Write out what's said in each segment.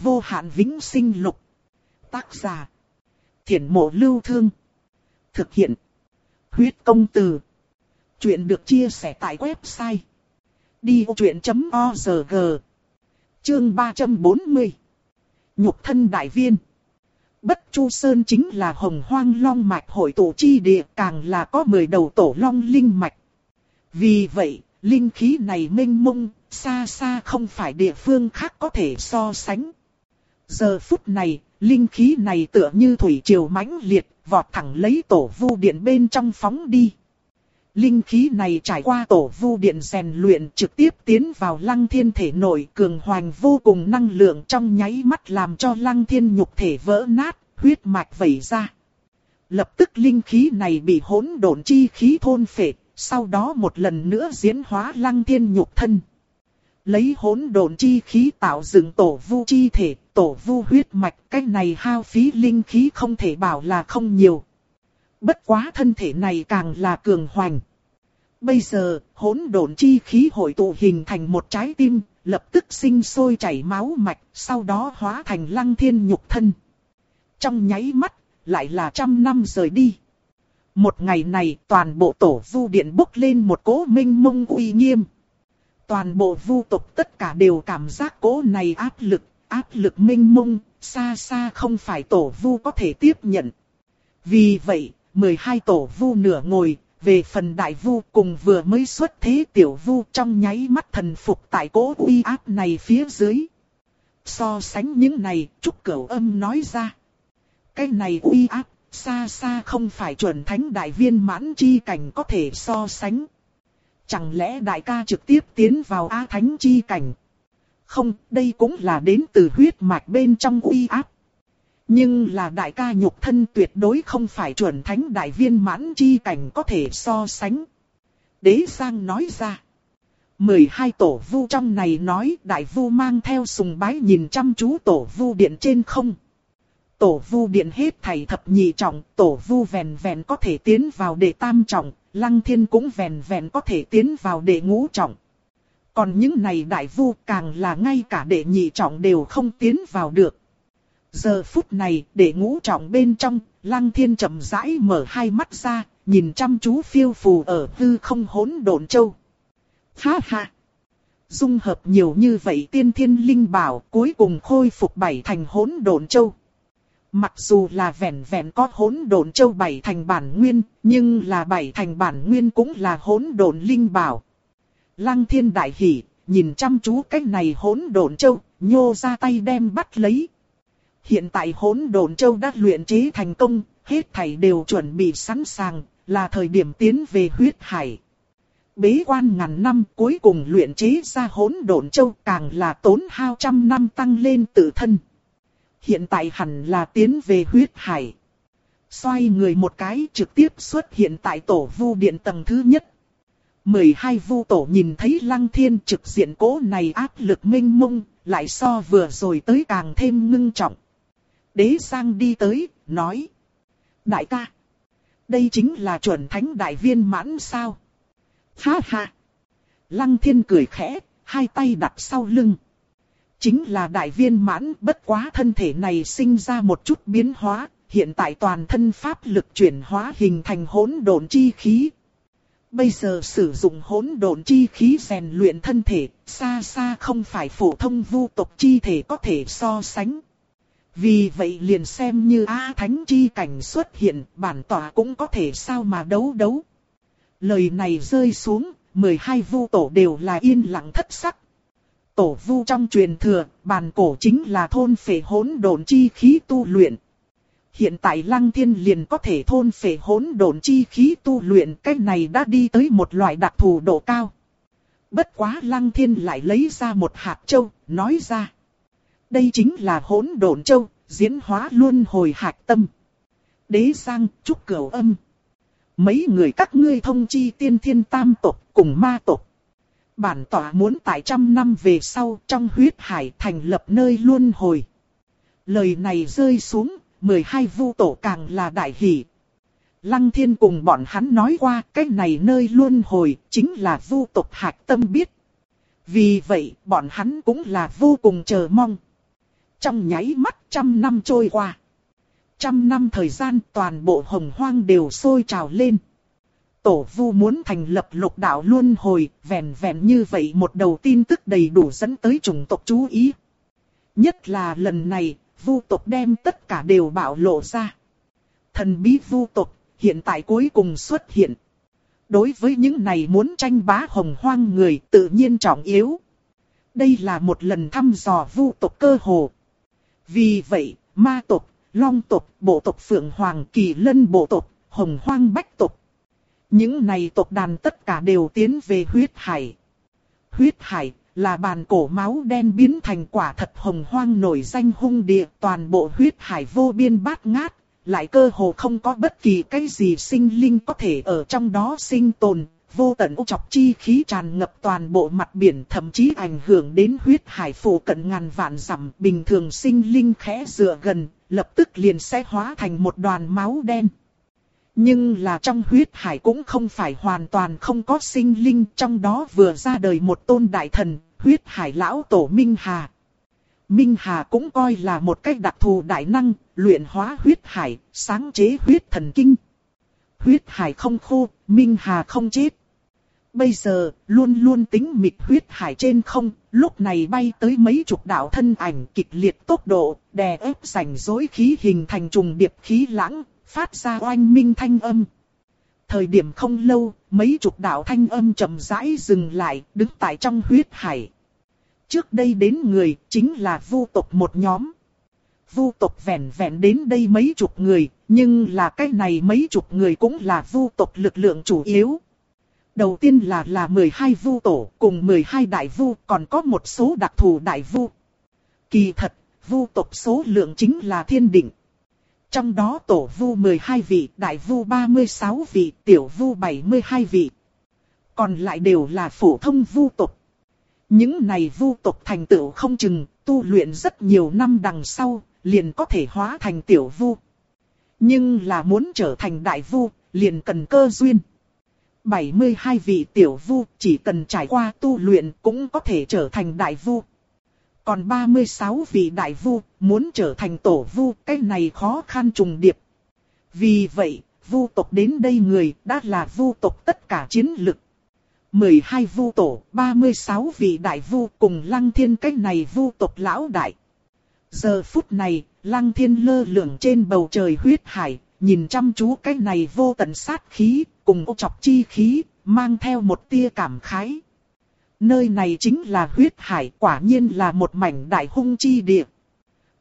vô hạn vĩnh sinh lục. Tác giả. Thiển mộ lưu thương. Thực hiện. Huyết công từ. Chuyện được chia sẻ tại website. Đi vô chuyện.org Chương 340 Nhục thân đại viên Bất Chu Sơn chính là hồng hoang long mạch hội tổ chi địa càng là có 10 đầu tổ long linh mạch. Vì vậy, linh khí này mênh mông, xa xa không phải địa phương khác có thể so sánh. Giờ phút này, linh khí này tựa như thủy triều mãnh liệt, vọt thẳng lấy tổ vu điện bên trong phóng đi. Linh khí này trải qua tổ vu điện rèn luyện trực tiếp tiến vào lăng thiên thể nội cường hoành vô cùng năng lượng trong nháy mắt làm cho lăng thiên nhục thể vỡ nát, huyết mạch vẩy ra. Lập tức linh khí này bị hỗn độn chi khí thôn phệ, sau đó một lần nữa diễn hóa lăng thiên nhục thân. Lấy hỗn độn chi khí tạo dựng tổ vu chi thể, tổ vu huyết mạch, cách này hao phí linh khí không thể bảo là không nhiều. Bất quá thân thể này càng là cường hoành. Bây giờ, hỗn độn chi khí hội tụ hình thành một trái tim, lập tức sinh sôi chảy máu mạch, sau đó hóa thành lăng thiên nhục thân. Trong nháy mắt, lại là trăm năm rời đi. Một ngày này, toàn bộ tổ vu điện bốc lên một cỗ minh mông uy nghiêm. Toàn bộ vu tộc tất cả đều cảm giác cỗ này áp lực, áp lực minh mông, xa xa không phải tổ vu có thể tiếp nhận. Vì vậy, 12 tổ vu nửa ngồi, về phần đại vu cùng vừa mới xuất thế tiểu vu trong nháy mắt thần phục tại cỗ uy áp này phía dưới. So sánh những này, Trúc Cửu Âm nói ra. Cái này uy áp, xa xa không phải chuẩn thánh đại viên mãn chi cảnh có thể so sánh. Chẳng lẽ đại ca trực tiếp tiến vào A thánh chi cảnh? Không, đây cũng là đến từ huyết mạch bên trong uy áp. Nhưng là đại ca nhục thân tuyệt đối không phải chuẩn thánh đại viên mãn chi cảnh có thể so sánh. Đế Giang nói ra. 12 tổ vu trong này nói đại vu mang theo sùng bái nhìn chăm chú tổ vu điện trên không. Tổ vu điện hết thảy thập nhị trọng, tổ vu vẹn vẹn có thể tiến vào đệ tam trọng, lăng thiên cũng vẹn vẹn có thể tiến vào đệ ngũ trọng. Còn những này đại vu càng là ngay cả đệ nhị trọng đều không tiến vào được. Giờ phút này, để ngũ trọng bên trong, lăng thiên chậm rãi mở hai mắt ra, nhìn chăm chú phiêu phù ở hư không hỗn độn châu. Ha ha! Dung hợp nhiều như vậy tiên thiên linh bảo cuối cùng khôi phục bảy thành hỗn độn châu. Mặc dù là vẹn vẹn có hỗn độn châu bảy thành bản nguyên, nhưng là bảy thành bản nguyên cũng là hỗn độn linh bảo. Lăng thiên đại hỉ, nhìn chăm chú cách này hỗn độn châu, nhô ra tay đem bắt lấy. Hiện tại hỗn độn châu đã luyện chế thành công, hết thảy đều chuẩn bị sẵn sàng, là thời điểm tiến về huyết hải. Bế quan ngàn năm cuối cùng luyện chế ra hỗn độn châu càng là tốn hao trăm năm tăng lên tự thân. Hiện tại hẳn là tiến về huyết hải. Xoay người một cái trực tiếp xuất hiện tại tổ vu điện tầng thứ nhất. 12 vu tổ nhìn thấy lăng thiên trực diện cố này áp lực minh mông, lại so vừa rồi tới càng thêm ngưng trọng. Đế sang đi tới, nói. Đại ca, đây chính là chuẩn thánh đại viên mãn sao? Ha ha! Lăng thiên cười khẽ, hai tay đặt sau lưng. Chính là đại viên mãn bất quá thân thể này sinh ra một chút biến hóa, hiện tại toàn thân pháp lực chuyển hóa hình thành hỗn độn chi khí. Bây giờ sử dụng hỗn độn chi khí rèn luyện thân thể, xa xa không phải phổ thông vu tộc chi thể có thể so sánh. Vì vậy liền xem như A Thánh chi cảnh xuất hiện, bản tỏa cũng có thể sao mà đấu đấu. Lời này rơi xuống, 12 vu tổ đều là yên lặng thất sắc. Tổ vu trong truyền thừa, bàn cổ chính là thôn phệ hỗn độn chi khí tu luyện. Hiện tại Lăng Thiên liền có thể thôn phệ hỗn độn chi khí tu luyện, cái này đã đi tới một loại đặc thù độ cao. Bất quá Lăng Thiên lại lấy ra một hạt châu, nói ra. Đây chính là hỗn độn châu, diễn hóa luôn hồi hạt tâm. Đế sang Trúc Cửu Âm. Mấy người các ngươi thông chi tiên thiên tam tộc cùng ma tộc. Bản tỏa muốn tại trăm năm về sau trong huyết hải thành lập nơi luân hồi. Lời này rơi xuống, 12 vu tổ càng là đại hỷ. Lăng thiên cùng bọn hắn nói qua cái này nơi luân hồi chính là vu tộc hạc tâm biết. Vì vậy bọn hắn cũng là vô cùng chờ mong. Trong nháy mắt trăm năm trôi qua. Trăm năm thời gian toàn bộ hồng hoang đều sôi trào lên. Tổ vu muốn thành lập lục đạo luân hồi, vẹn vẹn như vậy một đầu tin tức đầy đủ dẫn tới chủng tộc chú ý. Nhất là lần này, vu tộc đem tất cả đều bạo lộ ra. Thần bí vu tộc, hiện tại cuối cùng xuất hiện. Đối với những này muốn tranh bá hồng hoang người tự nhiên trọng yếu. Đây là một lần thăm dò vu tộc cơ hồ. Vì vậy, ma tộc, long tộc, bộ tộc phượng hoàng, kỳ lân bộ tộc, hồng hoang bách tộc. Những này tộc đàn tất cả đều tiến về huyết hải. Huyết hải là bàn cổ máu đen biến thành quả thật hồng hoang nổi danh hung địa toàn bộ huyết hải vô biên bát ngát, lại cơ hồ không có bất kỳ cái gì sinh linh có thể ở trong đó sinh tồn, vô tận u chọc chi khí tràn ngập toàn bộ mặt biển thậm chí ảnh hưởng đến huyết hải phủ cận ngàn vạn dặm bình thường sinh linh khẽ dựa gần, lập tức liền sẽ hóa thành một đoàn máu đen. Nhưng là trong huyết hải cũng không phải hoàn toàn không có sinh linh, trong đó vừa ra đời một tôn đại thần, huyết hải lão tổ Minh Hà. Minh Hà cũng coi là một cách đặc thù đại năng, luyện hóa huyết hải, sáng chế huyết thần kinh. Huyết hải không khô, Minh Hà không chết. Bây giờ, luôn luôn tính mịt huyết hải trên không, lúc này bay tới mấy chục đạo thân ảnh kịch liệt tốc độ, đè ép sảnh dối khí hình thành trùng điệp khí lãng, phát ra oanh minh thanh âm. Thời điểm không lâu, mấy chục đạo thanh âm chậm rãi dừng lại, đứng tại trong huyết hải. Trước đây đến người, chính là vu tộc một nhóm. Vu tộc vẹn vẹn đến đây mấy chục người, nhưng là cái này mấy chục người cũng là vu tộc lực lượng chủ yếu. Đầu tiên là là 12 vu tổ, cùng 12 đại vu, còn có một số đặc thù đại vu. Kỳ thật, vu tộc số lượng chính là thiên định. Trong đó tổ vu 12 vị, đại vu 36 vị, tiểu vu 72 vị. Còn lại đều là phổ thông vu tộc. Những này vu tộc thành tựu không chừng, tu luyện rất nhiều năm đằng sau, liền có thể hóa thành tiểu vu. Nhưng là muốn trở thành đại vu, liền cần cơ duyên. 72 vị tiểu vu chỉ cần trải qua tu luyện cũng có thể trở thành đại vu. Còn 36 vị đại vu muốn trở thành tổ vu cái này khó khăn trùng điệp. Vì vậy, vu tộc đến đây người đã là vu tộc tất cả chiến lực. 12 vu tổ, 36 vị đại vu cùng lăng thiên cái này vu tộc lão đại. Giờ phút này, lăng thiên lơ lửng trên bầu trời huyết hải, nhìn chăm chú cái này vô tận sát khí, cùng ô chọc chi khí, mang theo một tia cảm khái. Nơi này chính là huyết hải, quả nhiên là một mảnh đại hung chi địa.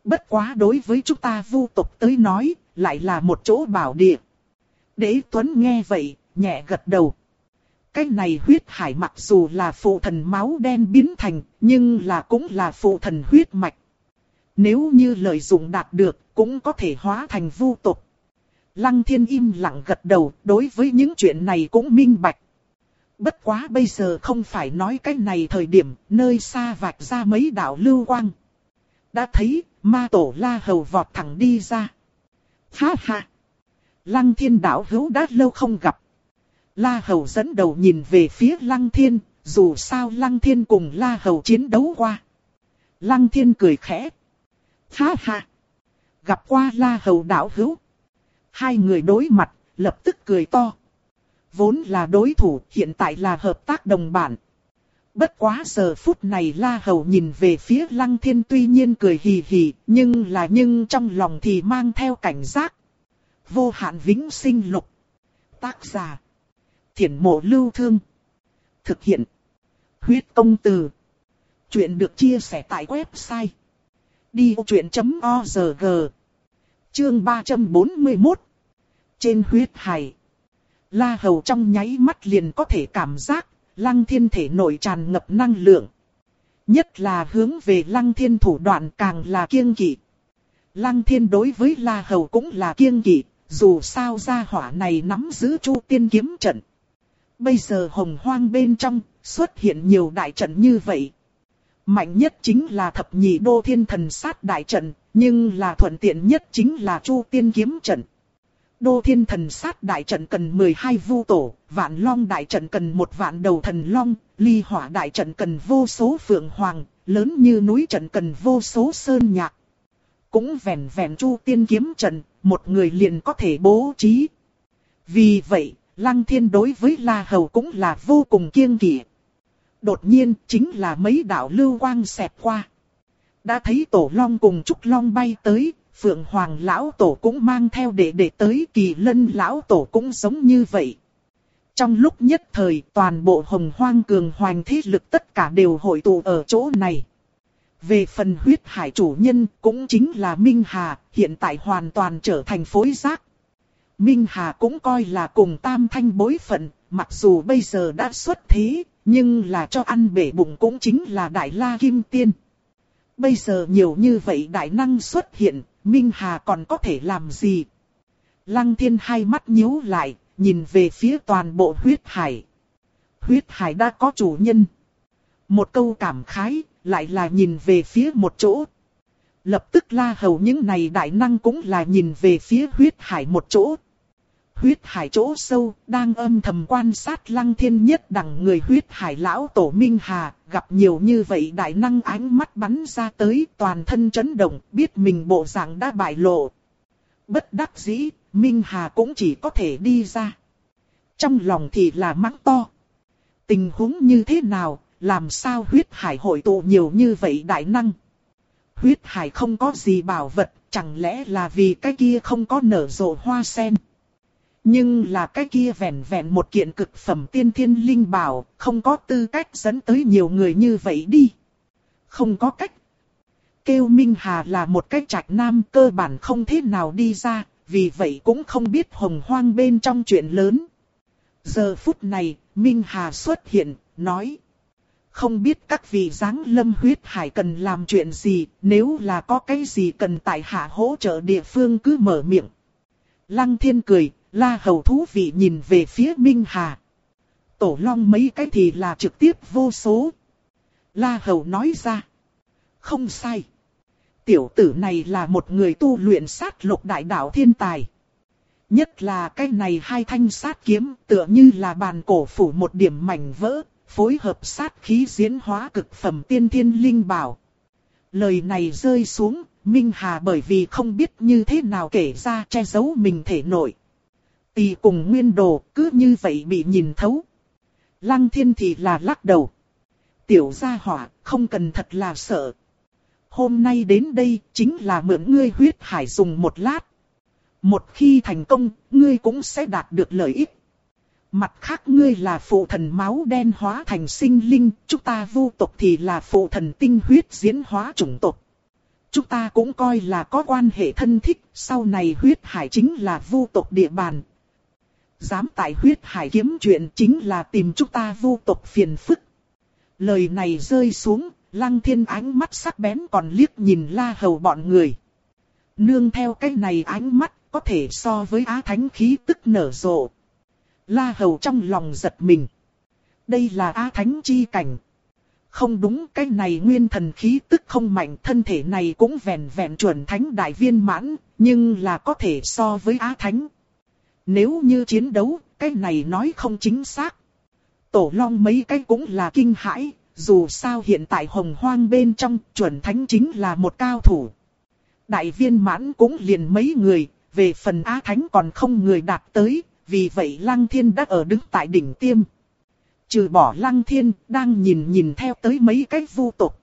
Bất quá đối với chúng ta vu tộc tới nói, lại là một chỗ bảo địa. Đế Tuấn nghe vậy, nhẹ gật đầu. Cái này huyết hải mặc dù là phụ thần máu đen biến thành, nhưng là cũng là phụ thần huyết mạch. Nếu như lợi dụng đạt được, cũng có thể hóa thành vu tộc. Lăng thiên im lặng gật đầu, đối với những chuyện này cũng minh bạch. Bất quá bây giờ không phải nói cái này thời điểm, nơi xa vạch ra mấy đạo lưu quang. Đã thấy, ma tổ la hầu vọt thẳng đi ra. Ha ha! Lăng thiên đạo hữu đã lâu không gặp. La hầu dẫn đầu nhìn về phía lăng thiên, dù sao lăng thiên cùng la hầu chiến đấu qua. Lăng thiên cười khẽ. Ha ha! Gặp qua la hầu đạo hữu. Hai người đối mặt, lập tức cười to. Vốn là đối thủ, hiện tại là hợp tác đồng bản. Bất quá giờ phút này La Hầu nhìn về phía Lăng Thiên tuy nhiên cười hì hì, nhưng là nhưng trong lòng thì mang theo cảnh giác. Vô hạn vĩnh sinh lục. Tác giả. Thiển mộ lưu thương. Thực hiện. Huyết công từ. Chuyện được chia sẻ tại website. Đi vô chuyện.org Chương 341 Trên huyết hải La Hầu trong nháy mắt liền có thể cảm giác, lăng thiên thể nội tràn ngập năng lượng. Nhất là hướng về lăng thiên thủ đoạn càng là kiêng kỵ. Lăng thiên đối với La Hầu cũng là kiêng kỵ, dù sao gia hỏa này nắm giữ chu tiên kiếm trận. Bây giờ hồng hoang bên trong, xuất hiện nhiều đại trận như vậy. Mạnh nhất chính là thập nhị đô thiên thần sát đại trận, nhưng là thuận tiện nhất chính là chu tiên kiếm trận. Đô thiên thần sát đại trận cần 12 vu tổ, vạn long đại trận cần một vạn đầu thần long, ly hỏa đại trận cần vô số phượng hoàng, lớn như núi trận cần vô số sơn nhạc. cũng vẹn vẹn chu tiên kiếm trận, một người liền có thể bố trí. Vì vậy, Lăng Thiên đối với La Hầu cũng là vô cùng kiêng kỵ. Đột nhiên, chính là mấy đạo lưu quang xẹp qua. Đã thấy Tổ Long cùng Trúc Long bay tới, Phượng Hoàng Lão Tổ cũng mang theo đệ đệ tới, Kỳ Lân Lão Tổ cũng giống như vậy. Trong lúc nhất thời, toàn bộ hồng hoang cường hoành thế lực tất cả đều hội tụ ở chỗ này. Về phần huyết hải chủ nhân cũng chính là Minh Hà, hiện tại hoàn toàn trở thành phối giác. Minh Hà cũng coi là cùng tam thanh bối phận, mặc dù bây giờ đã xuất thế, nhưng là cho ăn bể bụng cũng chính là Đại La Kim Tiên. Bây giờ nhiều như vậy đại năng xuất hiện, Minh Hà còn có thể làm gì? Lăng thiên hai mắt nhíu lại, nhìn về phía toàn bộ huyết hải. Huyết hải đã có chủ nhân. Một câu cảm khái, lại là nhìn về phía một chỗ. Lập tức la hầu những này đại năng cũng là nhìn về phía huyết hải một chỗ. Huyết hải chỗ sâu, đang âm thầm quan sát lăng thiên nhất đẳng người huyết hải lão tổ Minh Hà, gặp nhiều như vậy đại năng ánh mắt bắn ra tới toàn thân chấn động, biết mình bộ dạng đã bại lộ. Bất đắc dĩ, Minh Hà cũng chỉ có thể đi ra. Trong lòng thì là mắng to. Tình huống như thế nào, làm sao huyết hải hội tụ nhiều như vậy đại năng? Huyết hải không có gì bảo vật, chẳng lẽ là vì cái kia không có nở rộ hoa sen? Nhưng là cái kia vẹn vẹn một kiện cực phẩm tiên thiên linh bảo, không có tư cách dẫn tới nhiều người như vậy đi. Không có cách. Kêu Minh Hà là một cái trạch nam cơ bản không thế nào đi ra, vì vậy cũng không biết hồng hoang bên trong chuyện lớn. Giờ phút này, Minh Hà xuất hiện, nói. Không biết các vị giáng lâm huyết hải cần làm chuyện gì, nếu là có cái gì cần tại hạ hỗ trợ địa phương cứ mở miệng. Lăng thiên cười, la hầu thú vị nhìn về phía Minh Hà. Tổ long mấy cái thì là trực tiếp vô số. La hầu nói ra. Không sai. Tiểu tử này là một người tu luyện sát lục đại đạo thiên tài. Nhất là cái này hai thanh sát kiếm tựa như là bàn cổ phủ một điểm mảnh vỡ, phối hợp sát khí diễn hóa cực phẩm tiên thiên linh bảo. Lời này rơi xuống, Minh Hà bởi vì không biết như thế nào kể ra che giấu mình thể nội. Tì cùng nguyên đồ cứ như vậy bị nhìn thấu. Lăng thiên thì là lắc đầu. Tiểu gia hỏa không cần thật là sợ. Hôm nay đến đây chính là mượn ngươi huyết hải dùng một lát. Một khi thành công, ngươi cũng sẽ đạt được lợi ích. Mặt khác ngươi là phụ thần máu đen hóa thành sinh linh, chúng ta vu tộc thì là phụ thần tinh huyết diễn hóa chủng tộc. Chúng ta cũng coi là có quan hệ thân thích, sau này huyết hải chính là vu tộc địa bàn. Dám tại huyết hải kiếm chuyện chính là tìm chúng ta vu tộc phiền phức. Lời này rơi xuống, lăng thiên ánh mắt sắc bén còn liếc nhìn la hầu bọn người. Nương theo cái này ánh mắt, có thể so với á thánh khí tức nở rộ. La hầu trong lòng giật mình. Đây là á thánh chi cảnh. Không đúng cái này nguyên thần khí tức không mạnh thân thể này cũng vẹn vẹn chuẩn thánh đại viên mãn, nhưng là có thể so với á thánh. Nếu như chiến đấu, cái này nói không chính xác. Tổ long mấy cái cũng là kinh hãi, dù sao hiện tại hồng hoang bên trong chuẩn thánh chính là một cao thủ. Đại viên mãn cũng liền mấy người, về phần Á Thánh còn không người đạt tới, vì vậy Lăng Thiên đã ở đứng tại đỉnh tiêm. Trừ bỏ Lăng Thiên, đang nhìn nhìn theo tới mấy cái vu tục.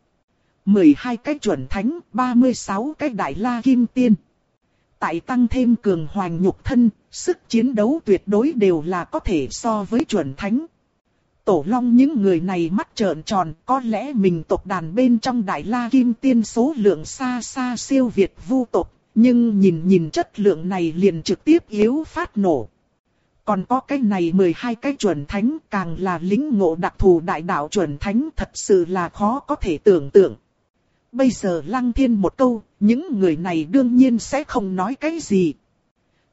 12 cái chuẩn thánh, 36 cái đại la kim tiên. Tại tăng thêm cường hoành nhục thân, sức chiến đấu tuyệt đối đều là có thể so với chuẩn thánh. Tổ long những người này mắt trợn tròn, có lẽ mình tộc đàn bên trong đại la kim tiên số lượng xa xa siêu việt vu tộc, nhưng nhìn nhìn chất lượng này liền trực tiếp yếu phát nổ. Còn có cái này 12 cái chuẩn thánh càng là lính ngộ đặc thù đại đạo chuẩn thánh thật sự là khó có thể tưởng tượng. Bây giờ lăng thiên một câu, những người này đương nhiên sẽ không nói cái gì.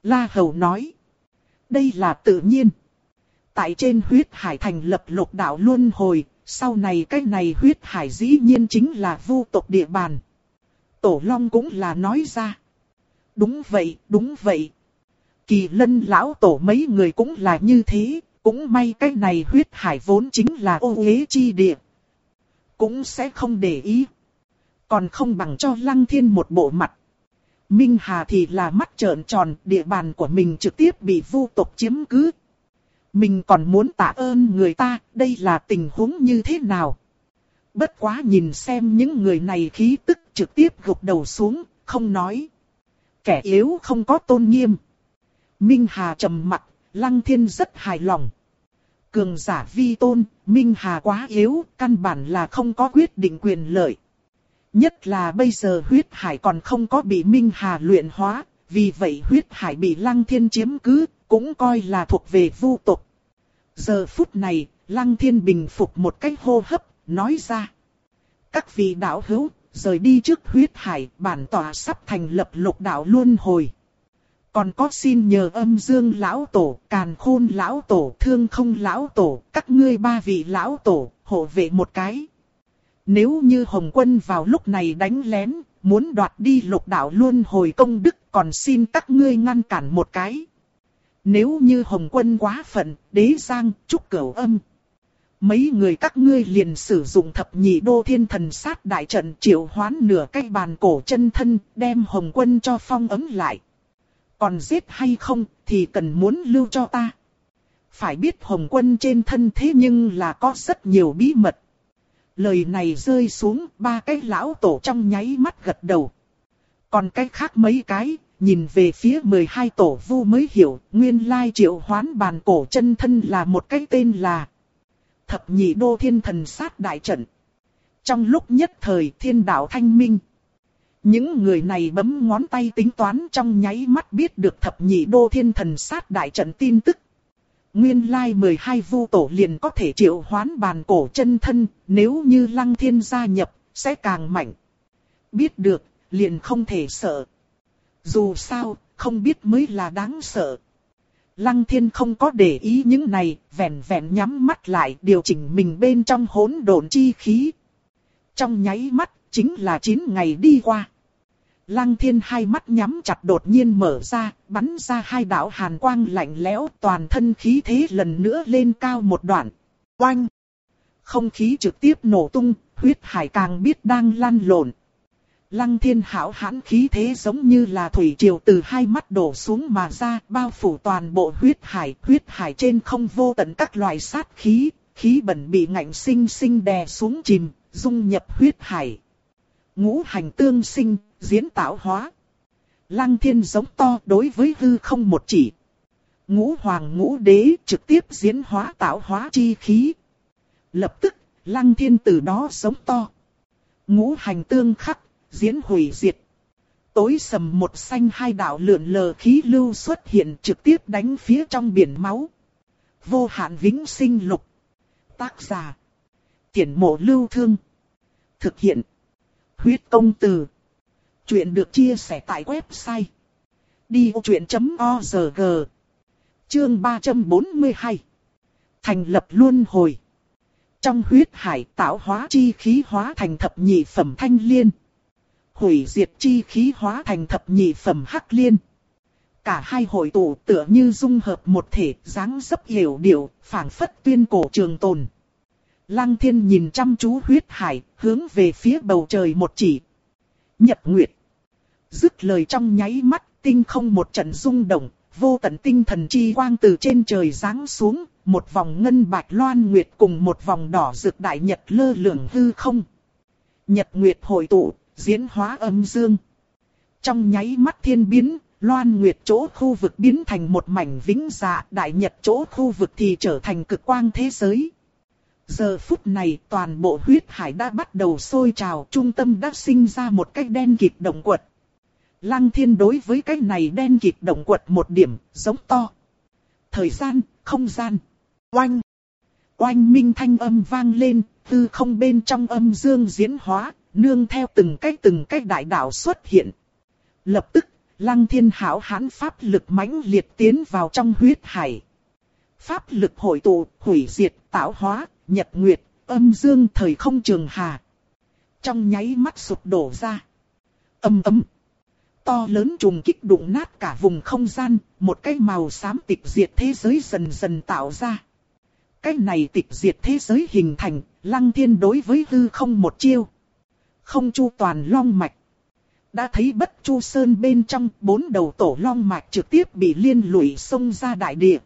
La Hầu nói. Đây là tự nhiên. Tại trên huyết hải thành lập lục đạo luân hồi, sau này cái này huyết hải dĩ nhiên chính là vu tộc địa bàn. Tổ Long cũng là nói ra. Đúng vậy, đúng vậy. Kỳ lân lão tổ mấy người cũng là như thế, cũng may cái này huyết hải vốn chính là ô uế chi địa. Cũng sẽ không để ý. Còn không bằng cho lăng thiên một bộ mặt. Minh Hà thì là mắt trợn tròn, địa bàn của mình trực tiếp bị vu tộc chiếm cứ. Mình còn muốn tạ ơn người ta, đây là tình huống như thế nào? Bất quá nhìn xem những người này khí tức trực tiếp gục đầu xuống, không nói. Kẻ yếu không có tôn nghiêm. Minh Hà trầm mặt, Lăng Thiên rất hài lòng. Cường giả vi tôn, Minh Hà quá yếu, căn bản là không có quyết định quyền lợi. Nhất là bây giờ huyết hải còn không có bị Minh Hà luyện hóa, vì vậy huyết hải bị Lăng Thiên chiếm cứ, cũng coi là thuộc về vu tộc. Giờ phút này, Lăng Thiên bình phục một cách hô hấp, nói ra. Các vị đạo hữu, rời đi trước huyết hải, bản tòa sắp thành lập lục đạo luân hồi. Còn có xin nhờ âm dương lão tổ, càn khôn lão tổ, thương không lão tổ, các ngươi ba vị lão tổ, hộ vệ một cái. Nếu như Hồng quân vào lúc này đánh lén, muốn đoạt đi lục đạo luôn hồi công đức, còn xin các ngươi ngăn cản một cái. Nếu như Hồng quân quá phận, đế giang, trúc cửu âm. Mấy người các ngươi liền sử dụng thập nhị đô thiên thần sát đại trận triệu hoán nửa cây bàn cổ chân thân, đem Hồng quân cho phong ấm lại. Còn giết hay không, thì cần muốn lưu cho ta. Phải biết Hồng quân trên thân thế nhưng là có rất nhiều bí mật. Lời này rơi xuống, ba cái lão tổ trong nháy mắt gật đầu. Còn cái khác mấy cái, nhìn về phía 12 tổ vu mới hiểu, nguyên lai triệu hoán bàn cổ chân thân là một cái tên là Thập nhị đô thiên thần sát đại trận. Trong lúc nhất thời thiên đạo thanh minh. Những người này bấm ngón tay tính toán trong nháy mắt biết được thập nhị đô thiên thần sát đại trận tin tức. Nguyên lai 12 vu tổ liền có thể triệu hoán bàn cổ chân thân, nếu như lăng thiên gia nhập, sẽ càng mạnh. Biết được, liền không thể sợ. Dù sao, không biết mới là đáng sợ. Lăng thiên không có để ý những này, vẹn vẹn nhắm mắt lại điều chỉnh mình bên trong hỗn độn chi khí. Trong nháy mắt, chính là 9 ngày đi qua. Lăng thiên hai mắt nhắm chặt đột nhiên mở ra, bắn ra hai đạo hàn quang lạnh lẽo toàn thân khí thế lần nữa lên cao một đoạn. Oanh! Không khí trực tiếp nổ tung, huyết hải càng biết đang lăn lộn. Lăng thiên hảo hãn khí thế giống như là thủy triều từ hai mắt đổ xuống mà ra, bao phủ toàn bộ huyết hải, huyết hải trên không vô tận các loại sát khí, khí bẩn bị ngạnh sinh sinh đè xuống chìm, dung nhập huyết hải. Ngũ hành tương sinh, diễn tạo hóa. Lăng thiên giống to đối với hư không một chỉ. Ngũ hoàng ngũ đế trực tiếp diễn hóa tạo hóa chi khí. Lập tức, lăng thiên từ đó giống to. Ngũ hành tương khắc, diễn hủy diệt. Tối sầm một xanh hai đạo lượn lờ khí lưu xuất hiện trực tiếp đánh phía trong biển máu. Vô hạn vĩnh sinh lục. Tác giả. Tiễn mộ lưu thương. Thực hiện. Huyết công từ. Chuyện được chia sẻ tại website. Đi truyện.org Chương 342 Thành lập luân hồi. Trong huyết hải tạo hóa chi khí hóa thành thập nhị phẩm thanh liên hủy diệt chi khí hóa thành thập nhị phẩm hắc liên. Cả hai hội tụ tựa như dung hợp một thể, dáng dấp hiểu điệu, phảng phất tuyên cổ trường tồn. Lăng thiên nhìn chăm chú huyết hải, hướng về phía bầu trời một chỉ. Nhật Nguyệt. Dứt lời trong nháy mắt, tinh không một trận rung động, vô tận tinh thần chi quang từ trên trời giáng xuống, một vòng ngân bạch loan nguyệt cùng một vòng đỏ rực đại nhật lơ lửng hư không. Nhật Nguyệt hội tụ, diễn hóa âm dương. Trong nháy mắt thiên biến, loan nguyệt chỗ khu vực biến thành một mảnh vĩnh dạ, đại nhật chỗ khu vực thì trở thành cực quang thế giới. Giờ phút này toàn bộ huyết hải đã bắt đầu sôi trào, trung tâm đã sinh ra một cái đen kịt động quật. Lăng thiên đối với cái này đen kịt động quật một điểm, giống to. Thời gian, không gian. Oanh. Oanh minh thanh âm vang lên, tư không bên trong âm dương diễn hóa, nương theo từng cách từng cách đại đạo xuất hiện. Lập tức, lăng thiên hảo hán pháp lực mãnh liệt tiến vào trong huyết hải. Pháp lực hội tụ, hủy diệt, tạo hóa, nhật nguyệt, âm dương thời không trường hà. Trong nháy mắt sụp đổ ra. Âm ấm. To lớn trùng kích đụng nát cả vùng không gian, một cái màu xám tịch diệt thế giới dần dần tạo ra. Cái này tịch diệt thế giới hình thành, lăng thiên đối với hư không một chiêu không chu toàn long mạch. Đã thấy bất chu sơn bên trong bốn đầu tổ long mạch trực tiếp bị liên lụy xông ra đại địa.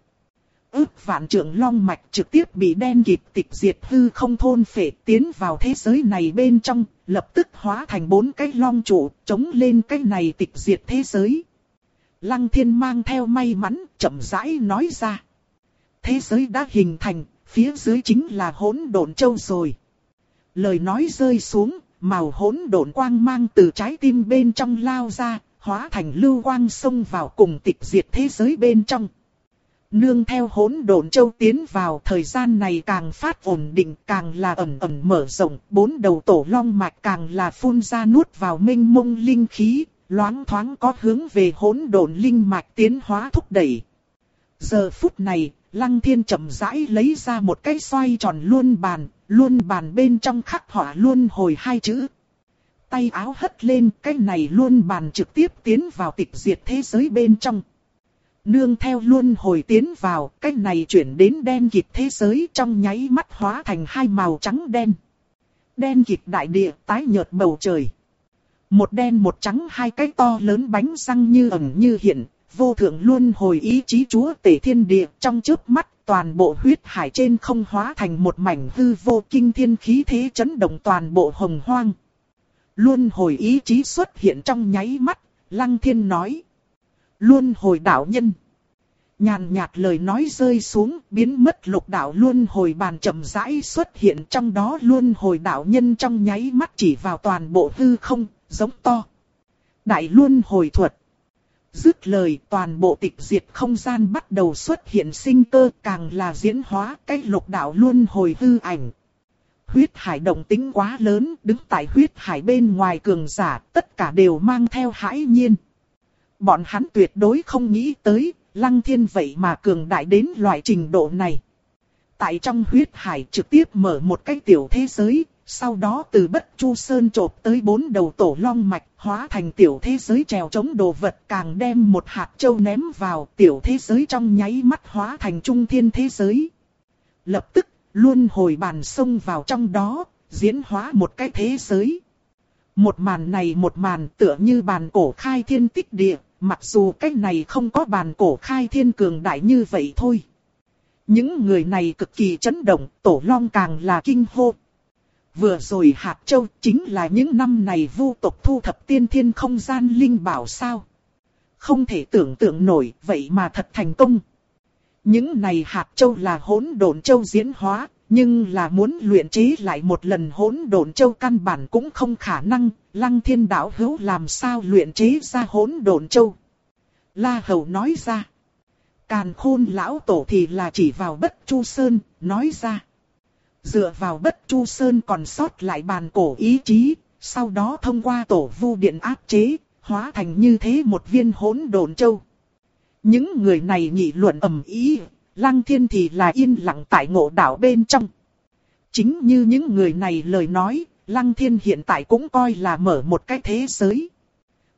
Ước vạn trưởng long mạch trực tiếp bị đen kịp tịch diệt hư không thôn phệ tiến vào thế giới này bên trong, lập tức hóa thành bốn cái long trụ, chống lên cái này tịch diệt thế giới. Lăng thiên mang theo may mắn, chậm rãi nói ra. Thế giới đã hình thành, phía dưới chính là hỗn độn châu rồi. Lời nói rơi xuống, màu hỗn độn quang mang từ trái tim bên trong lao ra, hóa thành lưu quang xông vào cùng tịch diệt thế giới bên trong. Nương theo hỗn độn châu tiến vào thời gian này càng phát ổn định càng là ẩn ẩn mở rộng, bốn đầu tổ long mạch càng là phun ra nuốt vào minh mông linh khí, loáng thoáng có hướng về hỗn độn linh mạch tiến hóa thúc đẩy. Giờ phút này, Lăng Thiên chậm rãi lấy ra một cái xoay tròn luôn bàn, luôn bàn bên trong khắc họa luôn hồi hai chữ. Tay áo hất lên, cái này luôn bàn trực tiếp tiến vào tịch diệt thế giới bên trong. Nương theo luôn hồi tiến vào, cái này chuyển đến đen kịt thế giới trong nháy mắt hóa thành hai màu trắng đen. Đen kịt đại địa, tái nhợt bầu trời. Một đen một trắng hai cái to lớn bánh răng như ẩn như hiện, vô thượng luôn hồi ý chí chúa tể thiên địa trong chớp mắt toàn bộ huyết hải trên không hóa thành một mảnh hư vô kinh thiên khí thế chấn động toàn bộ hồng hoang. luôn hồi ý chí xuất hiện trong nháy mắt, lăng thiên nói. Luân hồi đạo nhân. Nhàn nhạt lời nói rơi xuống, biến mất lục đạo luân hồi bàn chậm rãi xuất hiện trong đó luân hồi đạo nhân trong nháy mắt chỉ vào toàn bộ hư không, giống to. Đại luân hồi thuật. Dứt lời toàn bộ tịch diệt không gian bắt đầu xuất hiện sinh cơ càng là diễn hóa cái lục đạo luân hồi hư ảnh. Huyết hải động tính quá lớn, đứng tại huyết hải bên ngoài cường giả, tất cả đều mang theo hãi nhiên. Bọn hắn tuyệt đối không nghĩ tới, lăng thiên vậy mà cường đại đến loại trình độ này. Tại trong huyết hải trực tiếp mở một cái tiểu thế giới, sau đó từ bất chu sơn trộp tới bốn đầu tổ long mạch hóa thành tiểu thế giới trèo chống đồ vật càng đem một hạt châu ném vào tiểu thế giới trong nháy mắt hóa thành trung thiên thế giới. Lập tức, luôn hồi bàn sông vào trong đó, diễn hóa một cái thế giới. Một màn này một màn tựa như bàn cổ khai thiên tích địa, mặc dù cái này không có bàn cổ khai thiên cường đại như vậy thôi. Những người này cực kỳ chấn động, tổ long càng là kinh hô, Vừa rồi hạt châu chính là những năm này vu tộc thu thập tiên thiên không gian linh bảo sao. Không thể tưởng tượng nổi vậy mà thật thành công. Những này hạt châu là hỗn độn châu diễn hóa, nhưng là muốn luyện chế lại một lần hỗn độn châu căn bản cũng không khả năng, lăng thiên đạo hữu làm sao luyện chế ra hỗn độn châu. La Hầu nói ra. Càn khôn lão tổ thì là chỉ vào bất chu sơn, nói ra. Dựa vào bất chu sơn còn sót lại bàn cổ ý chí, sau đó thông qua tổ vu điện áp chế, hóa thành như thế một viên hỗn độn châu. Những người này nghị luận ầm ý, lăng thiên thì là yên lặng tại ngộ đảo bên trong. Chính như những người này lời nói, lăng thiên hiện tại cũng coi là mở một cái thế giới.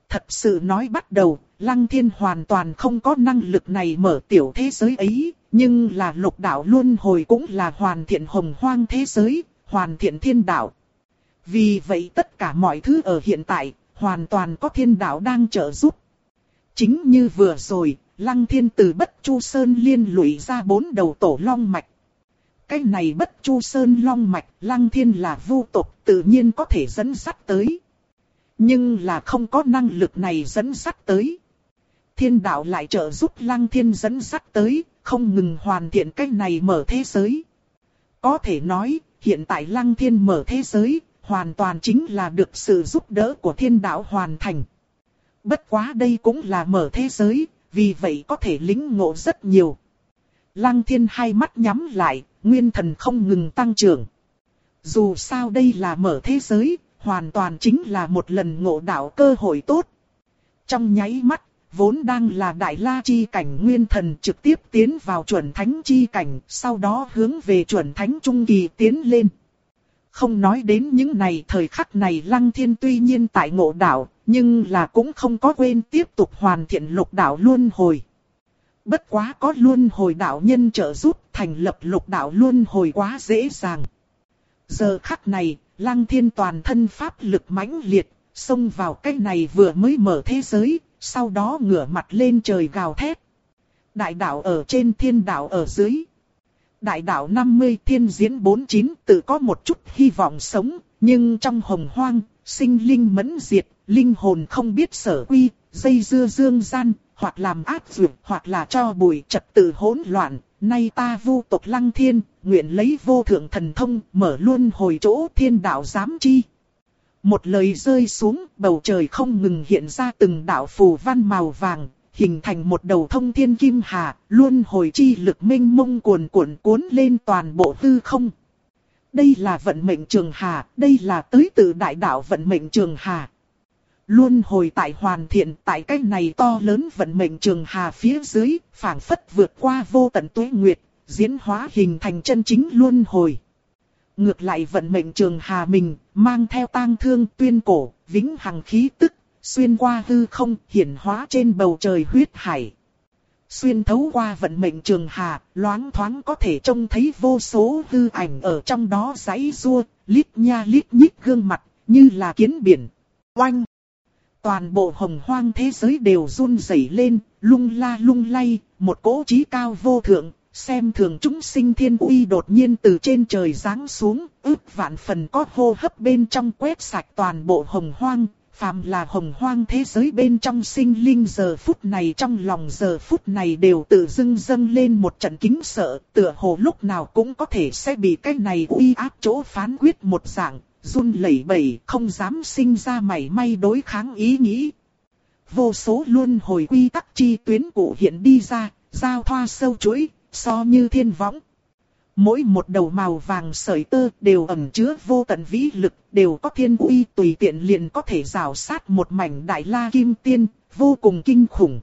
Thật sự nói bắt đầu, lăng thiên hoàn toàn không có năng lực này mở tiểu thế giới ấy, nhưng là lục đạo luôn hồi cũng là hoàn thiện hồng hoang thế giới, hoàn thiện thiên đạo. Vì vậy tất cả mọi thứ ở hiện tại, hoàn toàn có thiên đạo đang trợ giúp. Chính như vừa rồi, Lăng Thiên từ Bất Chu Sơn liên lụy ra bốn đầu tổ long mạch. Cái này Bất Chu Sơn long mạch, Lăng Thiên là vu tộc tự nhiên có thể dẫn sắt tới. Nhưng là không có năng lực này dẫn sắt tới. Thiên đạo lại trợ giúp Lăng Thiên dẫn sắt tới, không ngừng hoàn thiện cách này mở thế giới. Có thể nói, hiện tại Lăng Thiên mở thế giới, hoàn toàn chính là được sự giúp đỡ của thiên đạo hoàn thành. Bất quá đây cũng là mở thế giới, vì vậy có thể lính ngộ rất nhiều. Lăng Thiên hai mắt nhắm lại, nguyên thần không ngừng tăng trưởng. Dù sao đây là mở thế giới, hoàn toàn chính là một lần ngộ đạo cơ hội tốt. Trong nháy mắt, vốn đang là đại la chi cảnh nguyên thần trực tiếp tiến vào chuẩn thánh chi cảnh, sau đó hướng về chuẩn thánh trung kỳ tiến lên. Không nói đến những này thời khắc này lăng thiên tuy nhiên tại ngộ đạo, nhưng là cũng không có quên tiếp tục hoàn thiện lục đạo luân hồi. Bất quá có luân hồi đạo nhân trợ giúp thành lập lục đạo luân hồi quá dễ dàng. Giờ khắc này, lăng thiên toàn thân pháp lực mãnh liệt, xông vào cái này vừa mới mở thế giới, sau đó ngửa mặt lên trời gào thét. Đại đạo ở trên thiên đạo ở dưới. Đại đạo 50 thiên diễn 49 tự có một chút hy vọng sống, nhưng trong hồng hoang, sinh linh mẫn diệt, linh hồn không biết sở quy, dây dưa dương gian, hoặc làm ác dược, hoặc là cho bụi trật tự hỗn loạn. Nay ta vu tộc lăng thiên, nguyện lấy vô thượng thần thông, mở luôn hồi chỗ thiên đạo giám chi. Một lời rơi xuống, bầu trời không ngừng hiện ra từng đạo phù văn màu vàng, hình thành một đầu thông thiên kim hà, luôn hồi chi lực minh mông cuồn cuộn cuốn lên toàn bộ hư không. Đây là vận mệnh trường hà, đây là tới từ đại đạo vận mệnh trường hà. Luôn hồi tại hoàn thiện tại cách này to lớn vận mệnh trường hà phía dưới, phảng phất vượt qua vô tận tuế nguyệt, diễn hóa hình thành chân chính luôn hồi. Ngược lại vận mệnh trường hà mình, mang theo tang thương tuyên cổ, vĩnh hằng khí tức, xuyên qua hư không, hiển hóa trên bầu trời huyết hải. Xuyên thấu qua vận mệnh trường hà, loáng thoáng có thể trông thấy vô số hư ảnh ở trong đó giấy rua, lít nha lít nhít gương mặt, như là kiến biển. Oanh! Toàn bộ hồng hoang thế giới đều run rẩy lên, lung la lung lay, một cỗ trí cao vô thượng, xem thường chúng sinh thiên uy đột nhiên từ trên trời giáng xuống, ước vạn phần có hô hấp bên trong quét sạch toàn bộ hồng hoang, phàm là hồng hoang thế giới bên trong sinh linh giờ phút này trong lòng giờ phút này đều tự dưng dâng lên một trận kính sợ, tựa hồ lúc nào cũng có thể sẽ bị cái này uy áp chỗ phán quyết một dạng, run lẩy bẩy, không dám sinh ra mảy may đối kháng ý nghĩ. Vô số luôn hồi quy tắc chi tuyến cụ hiện đi ra, giao thoa sâu chuỗi, so như thiên võng. Mỗi một đầu màu vàng sợi tơ đều ẩn chứa vô tận vĩ lực, đều có thiên uy tùy tiện liền có thể rào sát một mảnh đại la kim tiên, vô cùng kinh khủng.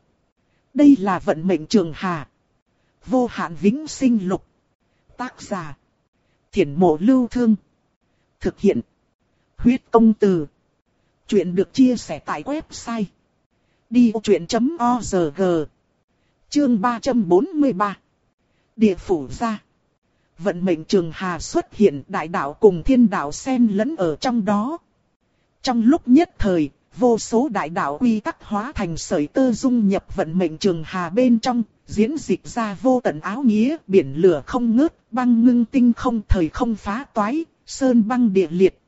Đây là vận mệnh trường hà. Vô hạn vĩnh sinh lục. Tác giả. Thiển mộ lưu thương. Thực hiện. Huyết công từ. Chuyện được chia sẻ tại website. Đi vô chuyện.org Chương 343 Địa phủ ra Vận mệnh trường hà xuất hiện đại đạo cùng thiên đạo xen lẫn ở trong đó. Trong lúc nhất thời, vô số đại đạo quy tắc hóa thành sợi tơ dung nhập vận mệnh trường hà bên trong, diễn dịch ra vô tận áo nghĩa, biển lửa không ngớt, băng ngưng tinh không thời không phá toái, sơn băng địa liệt.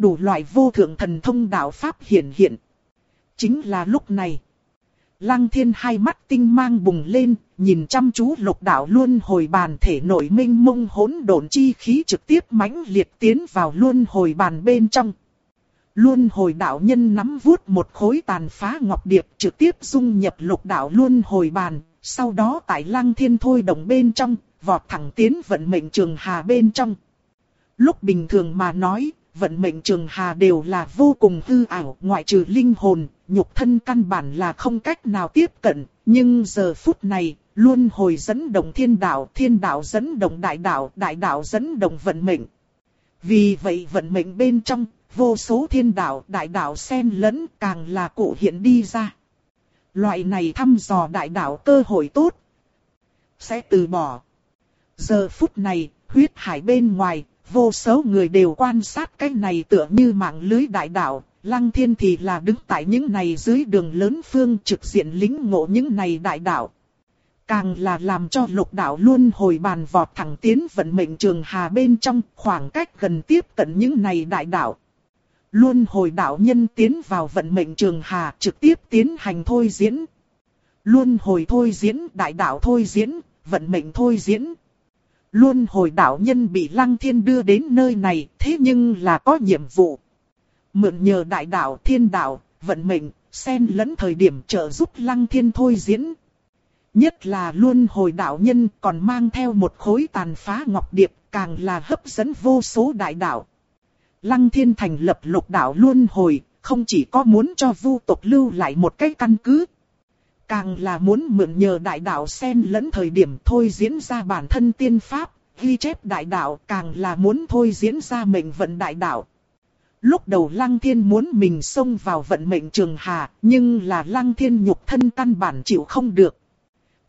Đủ loại vô thượng thần thông đạo pháp hiện hiện. Chính là lúc này. Lăng thiên hai mắt tinh mang bùng lên, nhìn chăm chú lục đạo luân hồi bàn thể nội minh mông hỗn độn chi khí trực tiếp mãnh liệt tiến vào luân hồi bàn bên trong. Luân hồi đạo nhân nắm vuốt một khối tàn phá ngọc điệp trực tiếp dung nhập lục đạo luân hồi bàn, sau đó tại lăng thiên thôi đồng bên trong, vọt thẳng tiến vận mệnh trường hà bên trong. Lúc bình thường mà nói, vận mệnh trường hà đều là vô cùng hư ảo, ngoại trừ linh hồn, nhục thân căn bản là không cách nào tiếp cận, nhưng giờ phút này, luôn hồi dẫn động thiên đạo, thiên đạo dẫn động đại đạo, đại đạo dẫn động vận mệnh. Vì vậy vận mệnh bên trong, vô số thiên đạo, đại đạo xen lẫn càng là cụ hiện đi ra. Loại này thăm dò đại đạo cơ hội tốt, sẽ từ bỏ. Giờ phút này, huyết hải bên ngoài, vô số người đều quan sát cái này tựa như mạng lưới đại đạo, Lăng Thiên thì là đứng tại những này dưới đường lớn phương trực diện lính ngộ những này đại đạo. Càng là làm cho lục đạo luôn hồi bàn vọt thẳng tiến vận mệnh trường hà bên trong khoảng cách gần tiếp cận những này đại đạo. Luôn hồi đạo nhân tiến vào vận mệnh trường hà trực tiếp tiến hành thôi diễn. Luôn hồi thôi diễn đại đạo thôi diễn, vận mệnh thôi diễn. Luôn hồi đạo nhân bị lăng thiên đưa đến nơi này thế nhưng là có nhiệm vụ. Mượn nhờ đại đạo thiên đạo, vận mệnh, xen lẫn thời điểm trợ giúp lăng thiên thôi diễn. Nhất là luôn hồi đạo nhân còn mang theo một khối tàn phá ngọc điệp, càng là hấp dẫn vô số đại đạo. Lăng thiên thành lập lục đạo luôn hồi, không chỉ có muốn cho vu tộc lưu lại một cái căn cứ. Càng là muốn mượn nhờ đại đạo xen lẫn thời điểm thôi diễn ra bản thân tiên pháp, ghi chép đại đạo càng là muốn thôi diễn ra mệnh vận đại đạo. Lúc đầu Lăng Thiên muốn mình xông vào vận mệnh trường hà, nhưng là Lăng Thiên nhục thân căn bản chịu không được.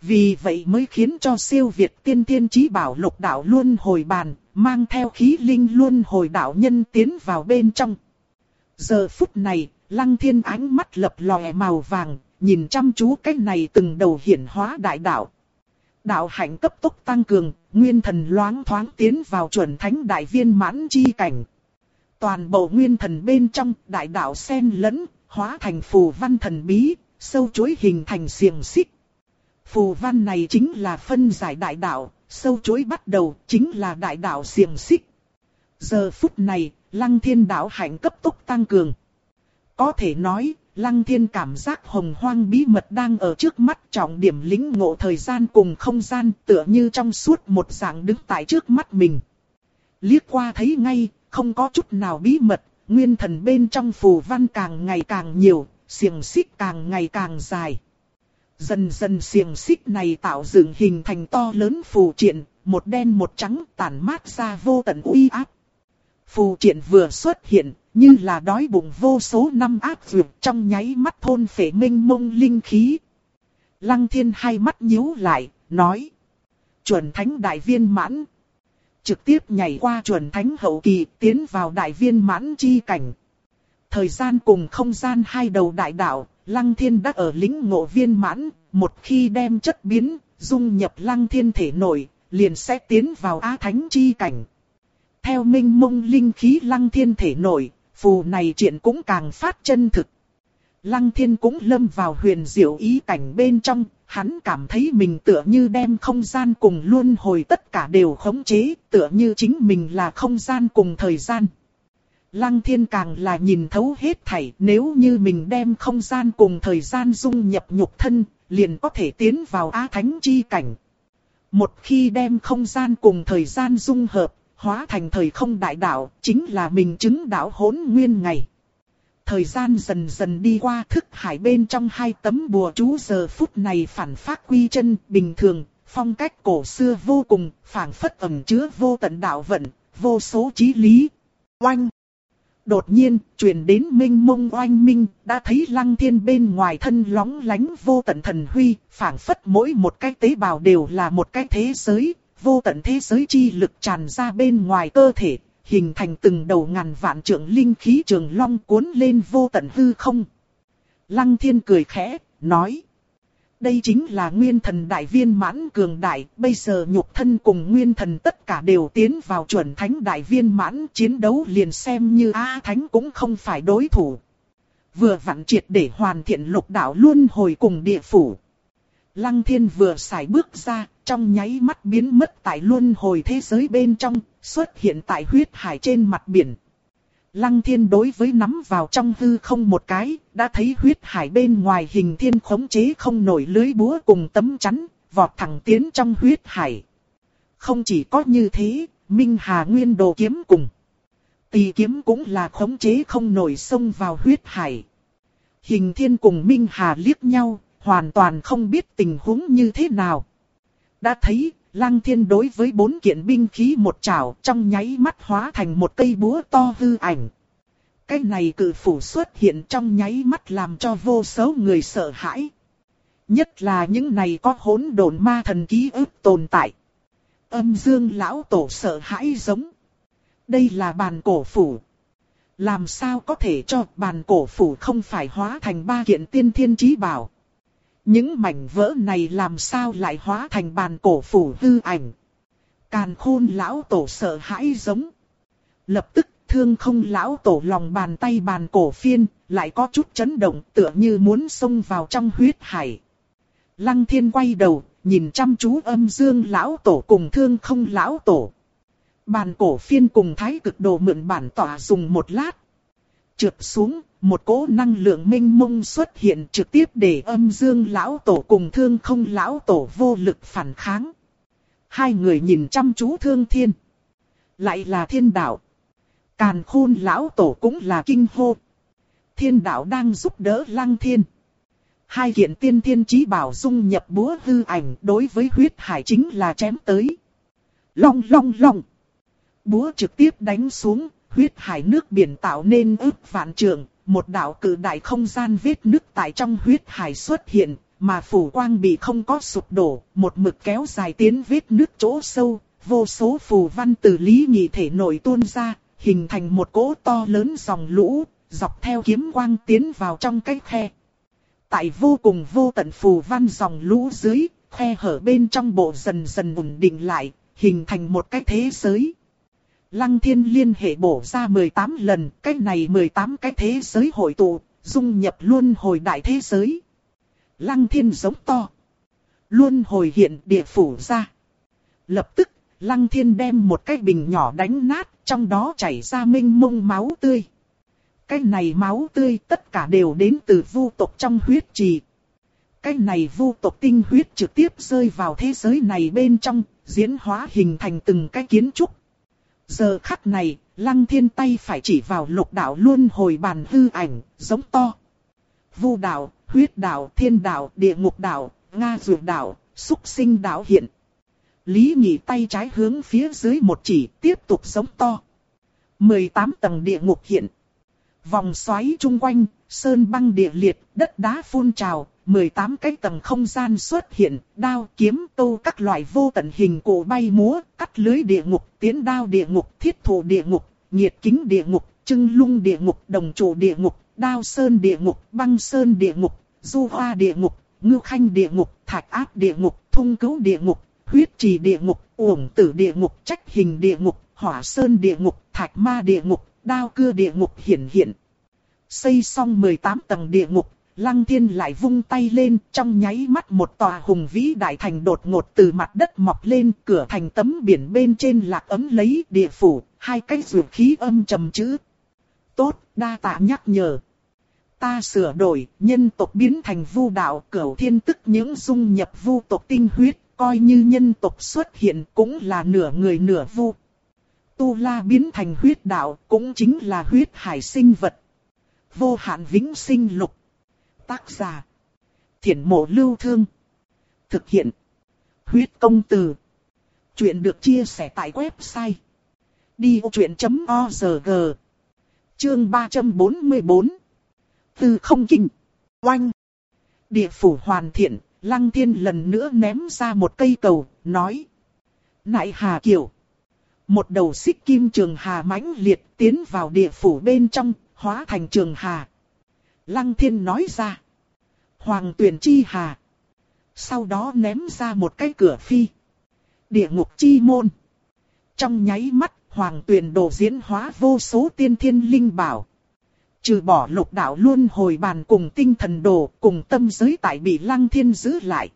Vì vậy mới khiến cho siêu Việt tiên tiên trí bảo lục đạo luôn hồi bàn, mang theo khí linh luôn hồi đạo nhân tiến vào bên trong. Giờ phút này, Lăng thiên ánh mắt lập lòe màu vàng, nhìn chăm chú cái này từng đầu hiển hóa đại đạo. Đạo hạnh cấp tốc tăng cường, nguyên thần loáng thoáng tiến vào chuẩn thánh đại viên mãn chi cảnh. Toàn bộ nguyên thần bên trong đại đạo xen lẫn, hóa thành phù văn thần bí, sâu chuối hình thành xiềng xích. Phù văn này chính là phân giải đại đạo, sâu chuối bắt đầu chính là đại đạo xiềng xích. Giờ phút này, lăng thiên đạo hạnh cấp tốc tăng cường. Có thể nói, lăng thiên cảm giác hồng hoang bí mật đang ở trước mắt trọng điểm lính ngộ thời gian cùng không gian tựa như trong suốt một dạng đứng tại trước mắt mình. Liếc qua thấy ngay, không có chút nào bí mật, nguyên thần bên trong phù văn càng ngày càng nhiều, xiềng xích càng ngày càng dài. Dần dần xiềng xích này tạo dựng hình thành to lớn phù triện, một đen một trắng tản mát ra vô tận uy áp. Phù triện vừa xuất hiện, như là đói bụng vô số năm áp vượt trong nháy mắt thôn phệ minh mông linh khí. Lăng thiên hai mắt nhíu lại, nói. Chuẩn thánh đại viên mãn. Trực tiếp nhảy qua chuẩn thánh hậu kỳ tiến vào đại viên mãn chi cảnh. Thời gian cùng không gian hai đầu đại đạo, lăng thiên đã ở lĩnh ngộ viên mãn, một khi đem chất biến, dung nhập lăng thiên thể nội, liền sẽ tiến vào á thánh chi cảnh. Theo minh mông linh khí lăng thiên thể nội, phù này chuyện cũng càng phát chân thực. Lăng thiên cũng lâm vào huyền diệu ý cảnh bên trong, hắn cảm thấy mình tựa như đem không gian cùng luôn hồi tất cả đều khống chế, tựa như chính mình là không gian cùng thời gian. Lăng thiên càng là nhìn thấu hết thảy, nếu như mình đem không gian cùng thời gian dung nhập nhục thân, liền có thể tiến vào Á Thánh chi cảnh. Một khi đem không gian cùng thời gian dung hợp, hóa thành thời không đại đạo, chính là mình chứng đạo hỗn nguyên ngày. Thời gian dần dần đi qua thức hải bên trong hai tấm bùa chú giờ phút này phản phát quy chân bình thường, phong cách cổ xưa vô cùng, phảng phất ẩn chứa vô tận đạo vận, vô số trí lý. Oanh! Đột nhiên, truyền đến minh mông oanh minh, đã thấy lăng thiên bên ngoài thân lóng lánh vô tận thần huy, phảng phất mỗi một cái tế bào đều là một cái thế giới, vô tận thế giới chi lực tràn ra bên ngoài cơ thể, hình thành từng đầu ngàn vạn trượng linh khí trường long cuốn lên vô tận hư không. Lăng thiên cười khẽ, nói. Đây chính là nguyên thần đại viên mãn cường đại, bây giờ nhục thân cùng nguyên thần tất cả đều tiến vào chuẩn thánh đại viên mãn chiến đấu liền xem như A thánh cũng không phải đối thủ. Vừa vặn triệt để hoàn thiện lục đạo luôn hồi cùng địa phủ. Lăng thiên vừa xài bước ra, trong nháy mắt biến mất tại luân hồi thế giới bên trong, xuất hiện tại huyết hải trên mặt biển. Lăng thiên đối với nắm vào trong hư không một cái, đã thấy huyết hải bên ngoài hình thiên khống chế không nổi lưới búa cùng tấm chắn, vọt thẳng tiến trong huyết hải. Không chỉ có như thế, Minh Hà Nguyên đồ kiếm cùng. Tỳ kiếm cũng là khống chế không nổi xông vào huyết hải. Hình thiên cùng Minh Hà liếc nhau, hoàn toàn không biết tình huống như thế nào. Đã thấy, Lăng Thiên đối với bốn kiện binh khí một chảo trong nháy mắt hóa thành một cây búa to hư ảnh. Cái này cử phủ xuất hiện trong nháy mắt làm cho vô số người sợ hãi. Nhất là những này có hỗn độn ma thần ký ức tồn tại. Âm dương lão tổ sợ hãi giống. Đây là bàn cổ phủ. Làm sao có thể cho bàn cổ phủ không phải hóa thành ba kiện tiên thiên trí bảo. Những mảnh vỡ này làm sao lại hóa thành bàn cổ phủ hư ảnh. Càn khôn lão tổ sợ hãi giống. Lập tức thương không lão tổ lòng bàn tay bàn cổ phiên, lại có chút chấn động tựa như muốn xông vào trong huyết hải. Lăng thiên quay đầu, nhìn chăm chú âm dương lão tổ cùng thương không lão tổ. Bàn cổ phiên cùng thái cực đồ mượn bản tỏa dùng một lát. Trượt xuống, một cỗ năng lượng minh mông xuất hiện trực tiếp để âm dương lão tổ cùng thương không lão tổ vô lực phản kháng. Hai người nhìn chăm chú thương thiên. Lại là thiên đạo. Càn khôn lão tổ cũng là kinh hô. Thiên đạo đang giúp đỡ lăng thiên. Hai kiện tiên thiên chí bảo dung nhập búa hư ảnh đối với huyết hải chính là chém tới. Long long long. Búa trực tiếp đánh xuống, huyết hải nước biển tạo nên ước vạn trường, một đạo cử đại không gian vết nước tại trong huyết hải xuất hiện, mà phủ quang bị không có sụp đổ, một mực kéo dài tiến vết nước chỗ sâu, vô số phù văn từ lý nhị thể nổi tuôn ra, hình thành một cỗ to lớn dòng lũ, dọc theo kiếm quang tiến vào trong cái khe. Tại vô cùng vô tận phù văn dòng lũ dưới, khe hở bên trong bộ dần dần ổn định lại, hình thành một cái thế giới. Lăng thiên liên hệ bổ ra 18 lần, cái này 18 cái thế giới hội tụ, dung nhập luôn hồi đại thế giới. Lăng thiên giống to. Luôn hồi hiện địa phủ ra. Lập tức, lăng thiên đem một cái bình nhỏ đánh nát, trong đó chảy ra minh mông máu tươi. Cái này máu tươi tất cả đều đến từ vu tộc trong huyết trì. Cái này vu tộc tinh huyết trực tiếp rơi vào thế giới này bên trong, diễn hóa hình thành từng cái kiến trúc. Giờ khắc này, lăng thiên tay phải chỉ vào lục đạo luôn hồi bàn hư ảnh, giống to. Vu đạo, huyết đạo, thiên đạo, địa ngục đạo, Nga dược đạo, xúc sinh đạo hiện. Lý nhị tay trái hướng phía dưới một chỉ, tiếp tục giống to. 18 tầng địa ngục hiện. Vòng xoáy chung quanh, sơn băng địa liệt, đất đá phun trào, 18 cái tầng không gian xuất hiện, đao, kiếm, tô các loại vô tận hình cổ bay múa, cắt lưới địa ngục, tiến đao địa ngục, thiết thủ địa ngục, nhiệt kính địa ngục, trưng lung địa ngục, đồng chủ địa ngục, đao sơn địa ngục, băng sơn địa ngục, du hoa địa ngục, ngưu khanh địa ngục, thạch áp địa ngục, thung cứu địa ngục, huyết trì địa ngục, uổng tử địa ngục, trách hình địa ngục, hỏa sơn địa ngục, thạch ma địa ngục, đao cưa địa ngục hiển hiện. Xây xong 18 tầng địa ngục, Lăng thiên lại vung tay lên, trong nháy mắt một tòa hùng vĩ đại thành đột ngột từ mặt đất mọc lên, cửa thành tấm biển bên trên lạc ấm lấy địa phủ, hai cái rượu khí âm trầm chữ. Tốt, đa tạ nhắc nhở. Ta sửa đổi, nhân tộc biến thành vu đạo, cửu thiên tức những dung nhập vu tộc tinh huyết, coi như nhân tộc xuất hiện cũng là nửa người nửa vu. Tu la biến thành huyết đạo, cũng chính là huyết hải sinh vật. Vô hạn vĩnh sinh lục. Tác giả. Thiển mộ lưu thương. Thực hiện. Huyết công từ. Chuyện được chia sẻ tại website. Đi truyện.org Chương 344 Từ không kinh. Oanh. Địa phủ hoàn thiện, Lăng Thiên lần nữa ném ra một cây cầu, nói. Nại Hà Kiều. Một đầu xích kim trường hà mãnh liệt tiến vào địa phủ bên trong, hóa thành trường hà. Lăng thiên nói ra. Hoàng tuyển chi hà. Sau đó ném ra một cái cửa phi. Địa ngục chi môn. Trong nháy mắt, hoàng tuyển đồ diễn hóa vô số tiên thiên linh bảo. Trừ bỏ lục đạo luôn hồi bàn cùng tinh thần đồ cùng tâm giới tại bị lăng thiên giữ lại.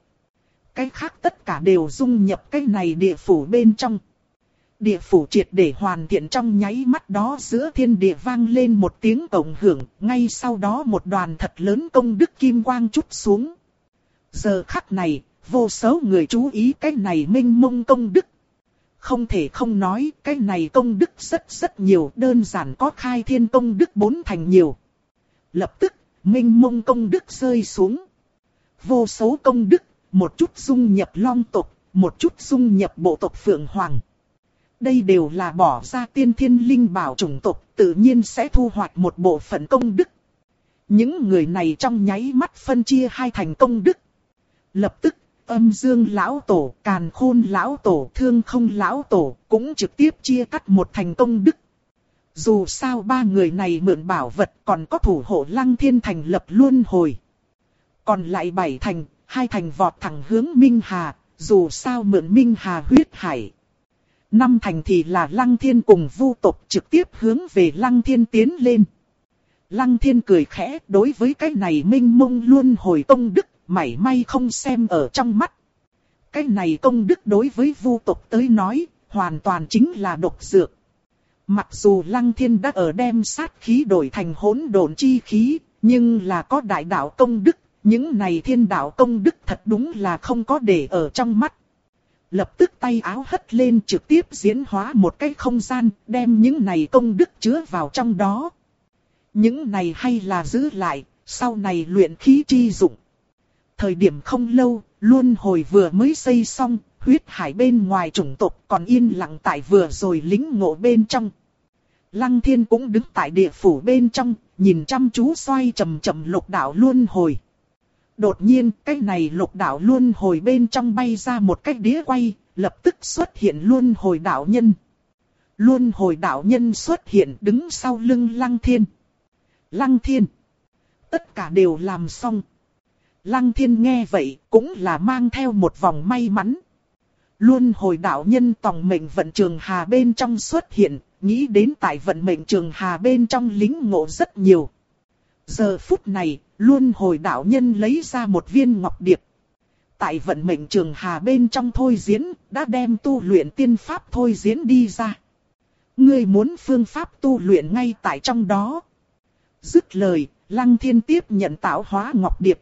Cái khác tất cả đều dung nhập cái này địa phủ bên trong. Địa phủ triệt để hoàn thiện trong nháy mắt đó giữa thiên địa vang lên một tiếng cộng hưởng, ngay sau đó một đoàn thật lớn công đức kim quang chút xuống. Giờ khắc này, vô số người chú ý cái này minh mông công đức. Không thể không nói, cái này công đức rất rất nhiều, đơn giản có khai thiên công đức bốn thành nhiều. Lập tức, minh mông công đức rơi xuống. Vô số công đức, một chút dung nhập long tộc, một chút dung nhập bộ tộc Phượng Hoàng. Đây đều là bỏ ra tiên thiên linh bảo chủng tộc, tự nhiên sẽ thu hoạch một bộ phận công đức. Những người này trong nháy mắt phân chia hai thành công đức. Lập tức, âm dương lão tổ, càn khôn lão tổ, thương không lão tổ, cũng trực tiếp chia cắt một thành công đức. Dù sao ba người này mượn bảo vật còn có thủ hộ lăng thiên thành lập luôn hồi. Còn lại bảy thành, hai thành vọt thẳng hướng Minh Hà, dù sao mượn Minh Hà huyết hải. Năm thành thì là Lăng Thiên cùng vu tộc trực tiếp hướng về Lăng Thiên tiến lên. Lăng Thiên cười khẽ đối với cái này minh mông luôn hồi công đức, mảy may không xem ở trong mắt. Cái này công đức đối với vu tộc tới nói, hoàn toàn chính là độc dược. Mặc dù Lăng Thiên đã ở đem sát khí đổi thành hỗn độn chi khí, nhưng là có đại đạo công đức, những này thiên đạo công đức thật đúng là không có để ở trong mắt lập tức tay áo hất lên trực tiếp diễn hóa một cái không gian, đem những này công đức chứa vào trong đó. Những này hay là giữ lại, sau này luyện khí chi dụng. Thời điểm không lâu, luôn hồi vừa mới xây xong, huyết hải bên ngoài chủng tộc còn yên lặng tại vừa rồi lính ngộ bên trong. Lăng thiên cũng đứng tại địa phủ bên trong, nhìn chăm chú xoay chậm chậm lục đạo luôn hồi. Đột nhiên, cái này lục đạo luôn hồi bên trong bay ra một cái đĩa quay, lập tức xuất hiện luôn hồi đạo nhân. Luôn hồi đạo nhân xuất hiện đứng sau lưng lăng thiên. Lăng thiên. Tất cả đều làm xong. Lăng thiên nghe vậy cũng là mang theo một vòng may mắn. Luôn hồi đạo nhân tòng mệnh vận trường hà bên trong xuất hiện, nghĩ đến tại vận mệnh trường hà bên trong lính ngộ rất nhiều. Giờ phút này, luôn hồi đạo nhân lấy ra một viên ngọc điệp. Tại vận mệnh trường hà bên trong thôi diễn, đã đem tu luyện tiên pháp thôi diễn đi ra. Ngươi muốn phương pháp tu luyện ngay tại trong đó. Dứt lời, lăng thiên tiếp nhận tạo hóa ngọc điệp.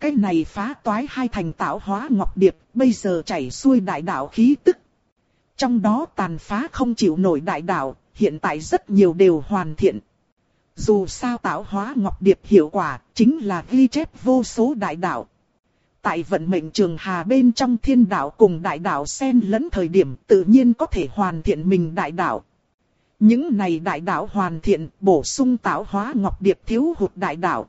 Cái này phá toái hai thành tạo hóa ngọc điệp, bây giờ chảy xuôi đại đạo khí tức. Trong đó tàn phá không chịu nổi đại đạo, hiện tại rất nhiều đều hoàn thiện. Dù sao tạo hóa ngọc điệp hiệu quả, chính là ghi chép vô số đại đạo. Tại vận mệnh trường hà bên trong thiên đạo cùng đại đạo xen lẫn thời điểm tự nhiên có thể hoàn thiện mình đại đạo. Những này đại đạo hoàn thiện, bổ sung tạo hóa ngọc điệp thiếu hụt đại đạo.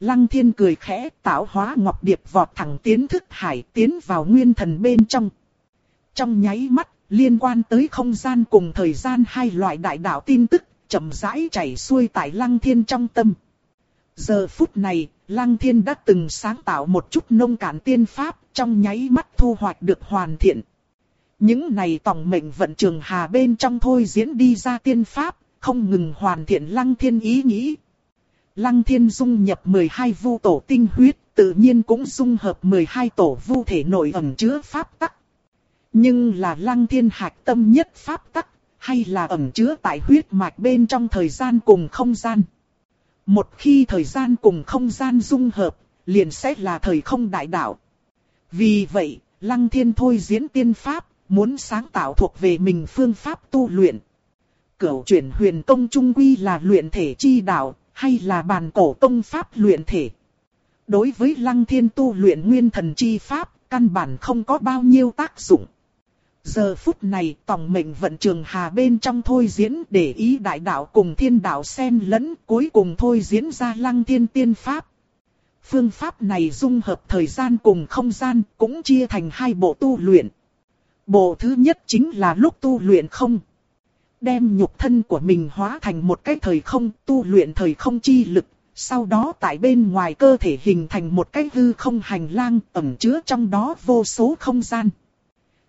Lăng thiên cười khẽ, tạo hóa ngọc điệp vọt thẳng tiến thức hải tiến vào nguyên thần bên trong. Trong nháy mắt, liên quan tới không gian cùng thời gian hai loại đại đạo tin tức, chậm rãi chảy xuôi tại lăng thiên trong tâm. Giờ phút này, lăng thiên đã từng sáng tạo một chút nông cạn tiên pháp, trong nháy mắt thu hoạch được hoàn thiện. Những này tổng mệnh vận trường hà bên trong thôi diễn đi ra tiên pháp, không ngừng hoàn thiện lăng thiên ý nghĩ. Lăng thiên dung nhập 12 vu tổ tinh huyết, tự nhiên cũng dung hợp 12 tổ vu thể nội ẩn chứa pháp tắc. Nhưng là lăng thiên hạch tâm nhất pháp tắc, hay là ẩn chứa tại huyết mạch bên trong thời gian cùng không gian. Một khi thời gian cùng không gian dung hợp, liền sẽ là thời không đại đạo. Vì vậy, lăng thiên thôi diễn tiên pháp, muốn sáng tạo thuộc về mình phương pháp tu luyện. Cửu chuyển huyền công trung quy là luyện thể chi đạo, hay là bàn cổ công pháp luyện thể. Đối với lăng thiên tu luyện nguyên thần chi pháp, căn bản không có bao nhiêu tác dụng. Giờ phút này tổng mệnh vận trường hà bên trong thôi diễn để ý đại đạo cùng thiên đạo xen lẫn, cuối cùng thôi diễn ra lăng thiên tiên pháp. Phương pháp này dung hợp thời gian cùng không gian cũng chia thành hai bộ tu luyện. Bộ thứ nhất chính là lúc tu luyện không. Đem nhục thân của mình hóa thành một cái thời không, tu luyện thời không chi lực. Sau đó tại bên ngoài cơ thể hình thành một cái hư không hành lang ẩn chứa trong đó vô số không gian.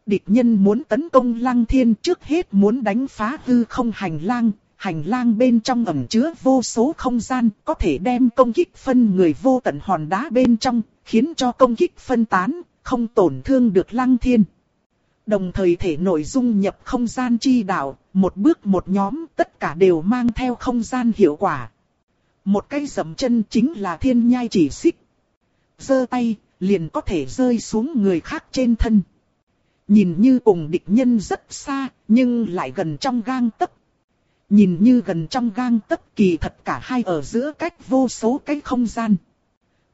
Địch nhân muốn tấn công lăng thiên trước hết muốn đánh phá hư không hành lang, hành lang bên trong ẩn chứa vô số không gian, có thể đem công kích phân người vô tận hòn đá bên trong, khiến cho công kích phân tán, không tổn thương được lăng thiên. Đồng thời thể nội dung nhập không gian chi đạo, một bước một nhóm tất cả đều mang theo không gian hiệu quả. Một cái dầm chân chính là thiên nhai chỉ xích. giơ tay, liền có thể rơi xuống người khác trên thân. Nhìn như cùng địch nhân rất xa, nhưng lại gần trong gang tấc. Nhìn như gần trong gang tấc kỳ thật cả hai ở giữa cách vô số cái không gian.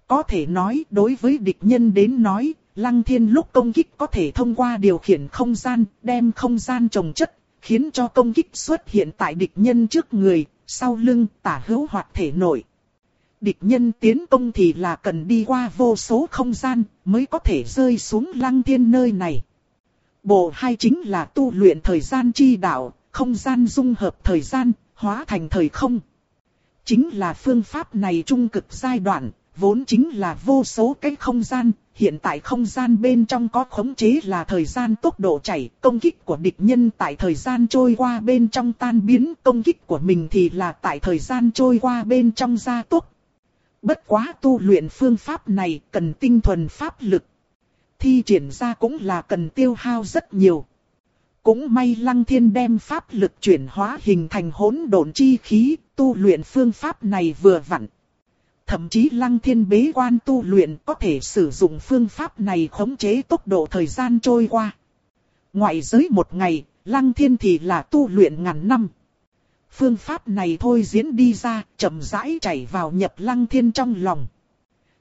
Có thể nói đối với địch nhân đến nói, Lăng Thiên lúc công kích có thể thông qua điều khiển không gian, đem không gian trồng chất, khiến cho công kích xuất hiện tại địch nhân trước người, sau lưng, tả hữu hoặc thể nội. Địch nhân tiến công thì là cần đi qua vô số không gian, mới có thể rơi xuống Lăng Thiên nơi này. Bộ hai chính là tu luyện thời gian chi đạo, không gian dung hợp thời gian, hóa thành thời không. Chính là phương pháp này trung cực giai đoạn, vốn chính là vô số cái không gian, hiện tại không gian bên trong có khống chế là thời gian tốc độ chảy, công kích của địch nhân tại thời gian trôi qua bên trong tan biến, công kích của mình thì là tại thời gian trôi qua bên trong gia tốc. Bất quá tu luyện phương pháp này cần tinh thuần pháp lực. Thi triển ra cũng là cần tiêu hao rất nhiều. Cũng may lăng thiên đem pháp lực chuyển hóa hình thành hỗn độn chi khí, tu luyện phương pháp này vừa vặn. Thậm chí lăng thiên bế quan tu luyện có thể sử dụng phương pháp này khống chế tốc độ thời gian trôi qua. Ngoại giới một ngày, lăng thiên thì là tu luyện ngàn năm. Phương pháp này thôi diễn đi ra, chậm rãi chảy vào nhập lăng thiên trong lòng.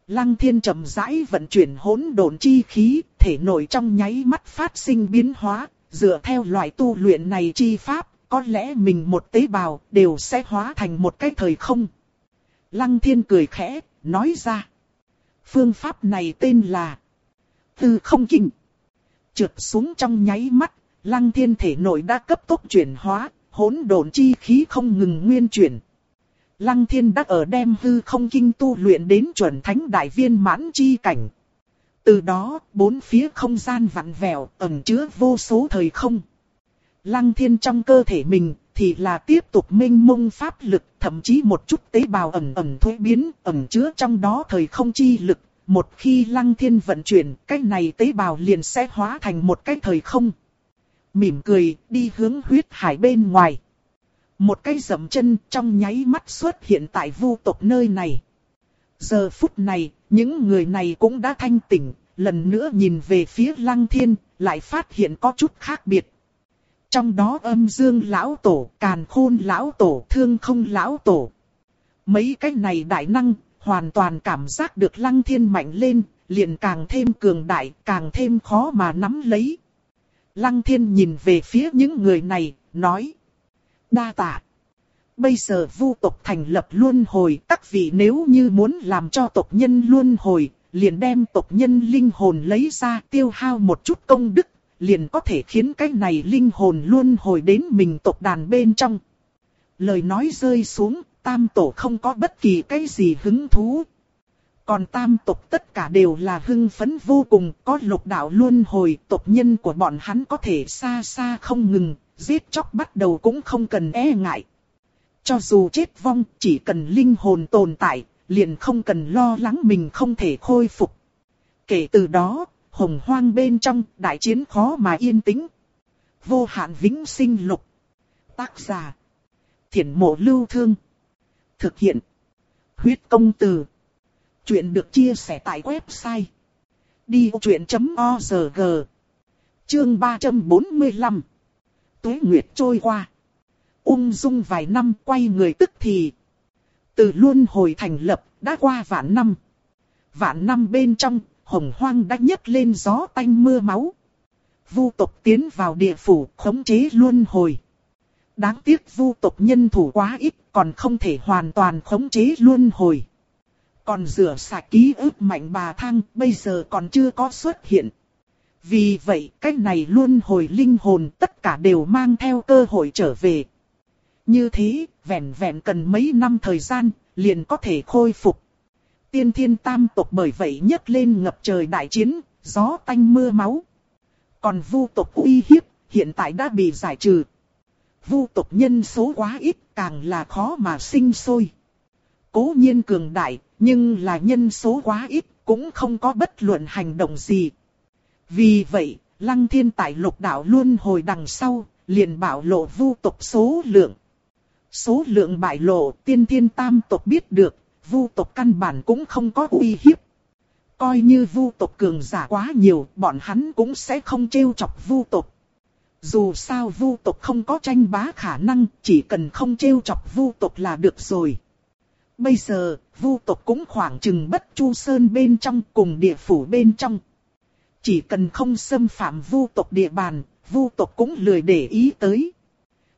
Lăng thiên chậm rãi vận chuyển hỗn độn chi khí, thể nội trong nháy mắt phát sinh biến hóa, dựa theo loại tu luyện này chi pháp, có lẽ mình một tế bào đều sẽ hóa thành một cái thời không. Lăng thiên cười khẽ, nói ra. Phương pháp này tên là Tư không kinh. Trượt xuống trong nháy mắt, lăng thiên thể nội đã cấp tốc chuyển hóa, hỗn độn chi khí không ngừng nguyên chuyển. Lăng thiên đã ở đem hư không kinh tu luyện đến chuẩn thánh đại viên mãn chi cảnh. Từ đó, bốn phía không gian vặn vẹo, ẩn chứa vô số thời không. Lăng thiên trong cơ thể mình, thì là tiếp tục minh mông pháp lực, thậm chí một chút tế bào ẩn ẩn thuế biến, ẩn chứa trong đó thời không chi lực. Một khi lăng thiên vận chuyển, cái này tế bào liền sẽ hóa thành một cái thời không. Mỉm cười, đi hướng huyết hải bên ngoài. Một cái dậm chân trong nháy mắt xuất hiện tại vu tộc nơi này. Giờ phút này, những người này cũng đã thanh tỉnh, lần nữa nhìn về phía lăng thiên, lại phát hiện có chút khác biệt. Trong đó âm dương lão tổ, càn khôn lão tổ, thương không lão tổ. Mấy cái này đại năng, hoàn toàn cảm giác được lăng thiên mạnh lên, liền càng thêm cường đại, càng thêm khó mà nắm lấy. Lăng thiên nhìn về phía những người này, nói. Đa tạ. Bây giờ vu tộc thành lập luân hồi, các vị nếu như muốn làm cho tộc nhân luân hồi, liền đem tộc nhân linh hồn lấy ra tiêu hao một chút công đức, liền có thể khiến cái này linh hồn luân hồi đến mình tộc đàn bên trong. Lời nói rơi xuống, tam tổ không có bất kỳ cái gì hứng thú. Còn tam tộc tất cả đều là hưng phấn vô cùng, có lục đạo luân hồi, tộc nhân của bọn hắn có thể xa xa không ngừng, giết chóc bắt đầu cũng không cần e ngại. Cho dù chết vong, chỉ cần linh hồn tồn tại, liền không cần lo lắng mình không thể khôi phục. Kể từ đó, hồng hoang bên trong, đại chiến khó mà yên tĩnh. Vô hạn vĩnh sinh lục. Tác giả. Thiển mộ lưu thương. Thực hiện. Huyết công từ. Chuyện được chia sẻ tại website. Đi truyện.org Chương 345 Tuế Nguyệt trôi qua. Ung dung vài năm quay người tức thì. Từ luôn hồi thành lập, đã qua vạn năm. Vạn năm bên trong, hồng hoang đã nhấc lên gió tanh mưa máu. Vu tộc tiến vào địa phủ, khống chế luôn hồi. Đáng tiếc vu tộc nhân thủ quá ít, còn không thể hoàn toàn khống chế luôn hồi. Còn rửa sạch ký ức mạnh bà thang, bây giờ còn chưa có xuất hiện. Vì vậy, cách này luôn hồi linh hồn tất cả đều mang theo cơ hội trở về. Như thế, vẹn vẹn cần mấy năm thời gian, liền có thể khôi phục. Tiên thiên tam tộc bởi vậy nhấc lên ngập trời đại chiến, gió tanh mưa máu. Còn vu tộc uy hiếp, hiện tại đã bị giải trừ. Vu tộc nhân số quá ít, càng là khó mà sinh sôi. Cố nhiên cường đại, nhưng là nhân số quá ít, cũng không có bất luận hành động gì. Vì vậy, lăng thiên tại lục đạo luôn hồi đằng sau, liền bảo lộ vu tộc số lượng. Số lượng bại lộ tiên thiên tam tộc biết được, vu tộc căn bản cũng không có uy hiếp. Coi như vu tộc cường giả quá nhiều, bọn hắn cũng sẽ không trêu chọc vu tộc. Dù sao vu tộc không có tranh bá khả năng, chỉ cần không trêu chọc vu tộc là được rồi. Bây giờ, vu tộc cũng khoảng chừng bất chu sơn bên trong cùng địa phủ bên trong. Chỉ cần không xâm phạm vu tộc địa bàn, vu tộc cũng lười để ý tới.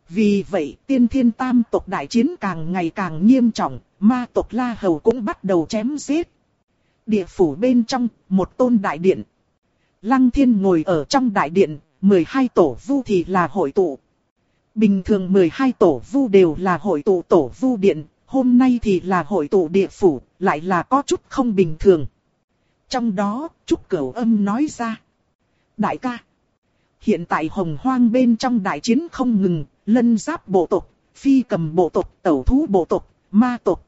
Vì vậy tiên thiên tam tộc đại chiến càng ngày càng nghiêm trọng, ma tộc La Hầu cũng bắt đầu chém giết. Địa phủ bên trong, một tôn đại điện. Lăng thiên ngồi ở trong đại điện, 12 tổ vu thì là hội tụ. Bình thường 12 tổ vu đều là hội tụ tổ vu điện, hôm nay thì là hội tụ địa phủ, lại là có chút không bình thường. Trong đó, Trúc Cửu Âm nói ra. Đại ca, hiện tại hồng hoang bên trong đại chiến không ngừng, lân giáp bộ tộc, phi cầm bộ tộc, tẩu thú bộ tộc, ma tộc.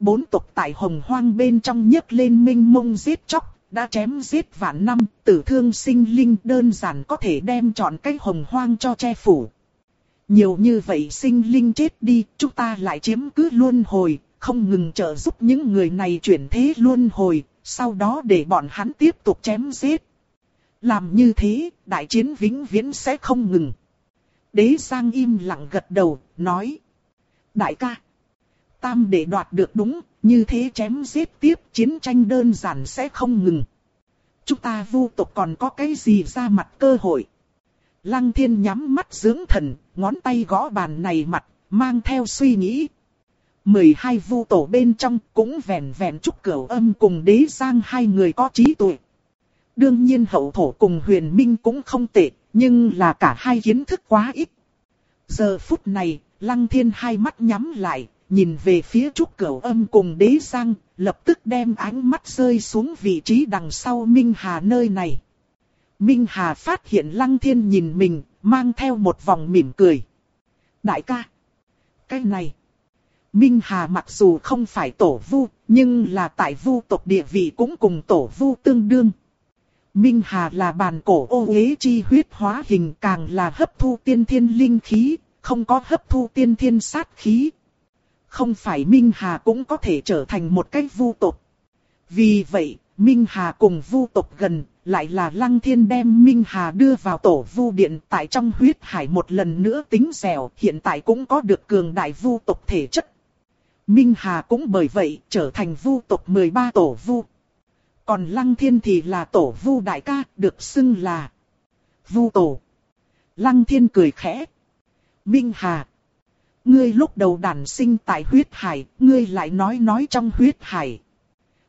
Bốn tộc tại hồng hoang bên trong nhấc lên minh mông giết chóc, đã chém giết vạn năm, tử thương sinh linh đơn giản có thể đem chọn cái hồng hoang cho che phủ. Nhiều như vậy sinh linh chết đi, chúng ta lại chiếm cứ luân hồi, không ngừng trợ giúp những người này chuyển thế luân hồi, sau đó để bọn hắn tiếp tục chém giết. Làm như thế, đại chiến vĩnh viễn sẽ không ngừng. Đế Giang im lặng gật đầu, nói. Đại ca, tam để đoạt được đúng, như thế chém giết tiếp chiến tranh đơn giản sẽ không ngừng. Chúng ta vu tộc còn có cái gì ra mặt cơ hội. Lăng thiên nhắm mắt dưỡng thần, ngón tay gõ bàn này mặt, mang theo suy nghĩ. 12 vu tổ bên trong cũng vẹn vẹn trúc cửu âm cùng đế giang hai người có trí tuệ. Đương nhiên hậu thổ cùng huyền minh cũng không tệ, nhưng là cả hai kiến thức quá ít. Giờ phút này, lăng thiên hai mắt nhắm lại, nhìn về phía trúc cửu âm cùng đế giang, lập tức đem ánh mắt rơi xuống vị trí đằng sau Minh Hà nơi này. Minh Hà phát hiện Lăng Thiên nhìn mình, mang theo một vòng mỉm cười. Đại ca, cái này, Minh Hà mặc dù không phải tổ vu, nhưng là tại vu tộc địa vị cũng cùng tổ vu tương đương. Minh Hà là bàn cổ ô uế chi huyết hóa hình càng là hấp thu tiên thiên linh khí, không có hấp thu tiên thiên sát khí. Không phải Minh Hà cũng có thể trở thành một cái vu tộc. Vì vậy, Minh Hà cùng vu tộc gần, lại là Lăng Thiên đem Minh Hà đưa vào tổ vu điện tại trong huyết hải một lần nữa tính dẻo, hiện tại cũng có được cường đại vu tộc thể chất. Minh Hà cũng bởi vậy trở thành vu tộc 13 tổ vu. Còn Lăng Thiên thì là tổ vu đại ca, được xưng là vu tổ. Lăng Thiên cười khẽ. Minh Hà. Ngươi lúc đầu đản sinh tại huyết hải, ngươi lại nói nói trong huyết hải.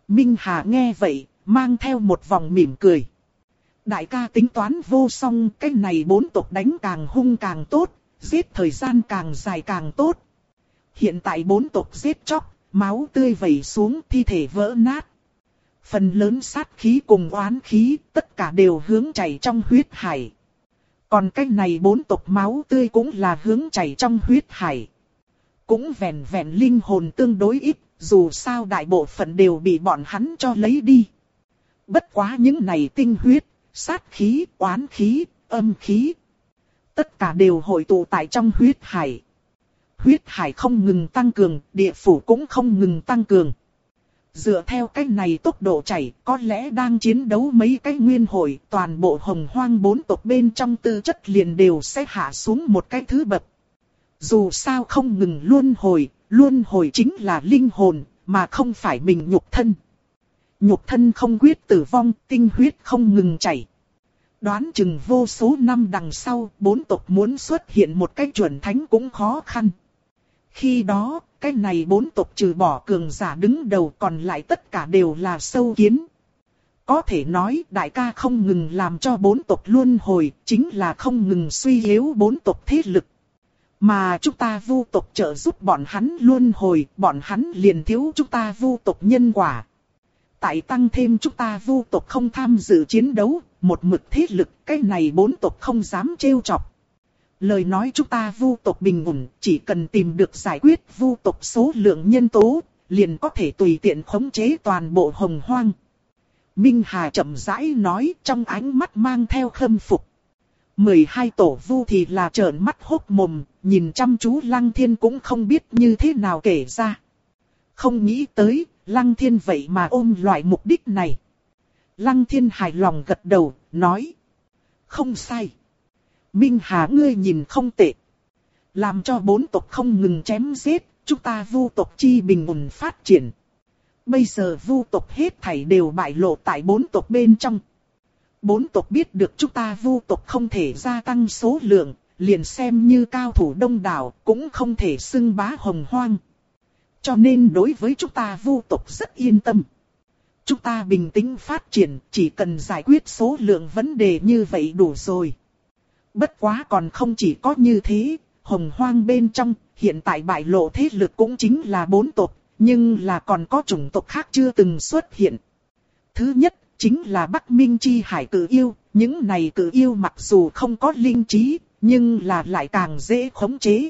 Minh Hà nghe vậy, mang theo một vòng mỉm cười. Đại ca tính toán vô song, cái này bốn tộc đánh càng hung càng tốt, giết thời gian càng dài càng tốt. Hiện tại bốn tộc giết chóc, máu tươi vẩy xuống, thi thể vỡ nát. Phần lớn sát khí cùng oán khí, tất cả đều hướng chảy trong huyết hải. Còn cái này bốn tộc máu tươi cũng là hướng chảy trong huyết hải. Cũng vẹn vẹn linh hồn tương đối ít, dù sao đại bộ phận đều bị bọn hắn cho lấy đi. Bất quá những này tinh huyết, sát khí, oán khí, âm khí. Tất cả đều hội tụ tại trong huyết hải. Huyết hải không ngừng tăng cường, địa phủ cũng không ngừng tăng cường. Dựa theo cách này tốc độ chảy, có lẽ đang chiến đấu mấy cái nguyên hội, toàn bộ hồng hoang bốn tộc bên trong tư chất liền đều sẽ hạ xuống một cái thứ bậc. Dù sao không ngừng luân hồi, luân hồi chính là linh hồn, mà không phải mình nhục thân. Nhục thân không quyết tử vong, tinh huyết không ngừng chảy. Đoán chừng vô số năm đằng sau, bốn tộc muốn xuất hiện một cái chuẩn thánh cũng khó khăn. Khi đó, cái này bốn tộc trừ bỏ cường giả đứng đầu còn lại tất cả đều là sâu kiến. Có thể nói đại ca không ngừng làm cho bốn tộc luân hồi, chính là không ngừng suy yếu bốn tộc thế lực. Mà chúng ta vu tộc trợ giúp bọn hắn luân hồi, bọn hắn liền thiếu chúng ta vu tộc nhân quả. Tại tăng thêm chúng ta vu tộc không tham dự chiến đấu, một mực thế lực, cái này bốn tộc không dám trêu chọc. Lời nói chúng ta vu tộc bình ổn, chỉ cần tìm được giải quyết vu tộc số lượng nhân tố, liền có thể tùy tiện khống chế toàn bộ hồng hoang. Minh Hà chậm rãi nói trong ánh mắt mang theo khâm phục. 12 tổ vu thì là trợn mắt hốc mồm, nhìn chăm chú Lăng Thiên cũng không biết như thế nào kể ra. Không nghĩ tới, Lăng Thiên vậy mà ôm loại mục đích này. Lăng Thiên hài lòng gật đầu, nói. Không sai. Minh Hà ngươi nhìn không tệ. Làm cho bốn tộc không ngừng chém giết, chúng ta vu tộc chi bình ổn phát triển. Bây giờ vu tộc hết thảy đều bại lộ tại bốn tộc bên trong. Bốn tộc biết được chúng ta vu tộc không thể gia tăng số lượng, liền xem như cao thủ đông đảo cũng không thể xưng bá hồng hoang. Cho nên đối với chúng ta vu tộc rất yên tâm. Chúng ta bình tĩnh phát triển, chỉ cần giải quyết số lượng vấn đề như vậy đủ rồi. Bất quá còn không chỉ có như thế, hồng hoang bên trong, hiện tại bại lộ thế lực cũng chính là bốn tộc, nhưng là còn có chủng tộc khác chưa từng xuất hiện. Thứ nhất, chính là Bắc Minh Chi Hải cử yêu, những này cử yêu mặc dù không có linh trí, nhưng là lại càng dễ khống chế.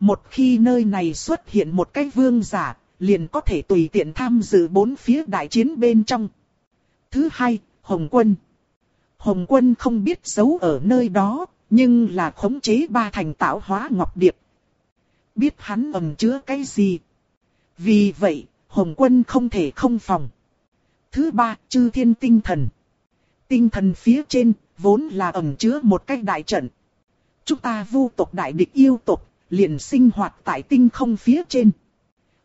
Một khi nơi này xuất hiện một cái vương giả, liền có thể tùy tiện tham dự bốn phía đại chiến bên trong. Thứ hai, Hồng Quân. Hồng Quân không biết giấu ở nơi đó, nhưng là khống chế ba thành tạo hóa ngọc điệp. Biết hắn ẩn chứa cái gì. Vì vậy, Hồng Quân không thể không phòng. Thứ ba, chư thiên tinh thần. Tinh thần phía trên, vốn là ẩn chứa một cái đại trận. Chúng ta vu tộc đại địch yêu tộc, liền sinh hoạt tại tinh không phía trên.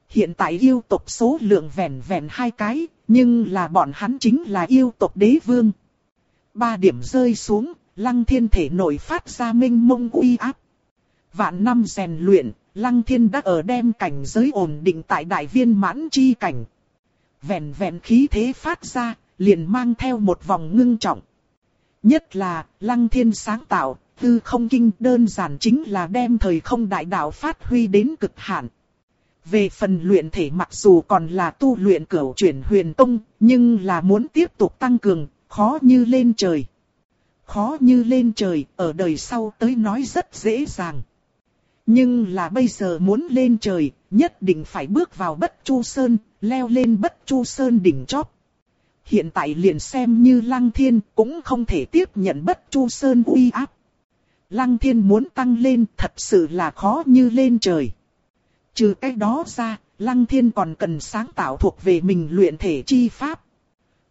Hiện tại yêu tộc số lượng vẹn vẹn hai cái, nhưng là bọn hắn chính là yêu tộc đế vương. Ba điểm rơi xuống, lăng thiên thể nội phát ra minh mông uy áp. Vạn năm rèn luyện, lăng thiên đã ở đem cảnh giới ổn định tại đại viên mãn chi cảnh. Vẹn vẹn khí thế phát ra, liền mang theo một vòng ngưng trọng. Nhất là, lăng thiên sáng tạo, tư không kinh đơn giản chính là đem thời không đại đạo phát huy đến cực hạn. Về phần luyện thể mặc dù còn là tu luyện cửu chuyển huyền tông, nhưng là muốn tiếp tục tăng cường, khó như lên trời. Khó như lên trời, ở đời sau tới nói rất dễ dàng. Nhưng là bây giờ muốn lên trời, nhất định phải bước vào bất chu sơn, leo lên bất chu sơn đỉnh chóp. Hiện tại liền xem như lăng thiên cũng không thể tiếp nhận bất chu sơn uy áp. Lăng thiên muốn tăng lên thật sự là khó như lên trời. Trừ cái đó ra, lăng thiên còn cần sáng tạo thuộc về mình luyện thể chi pháp.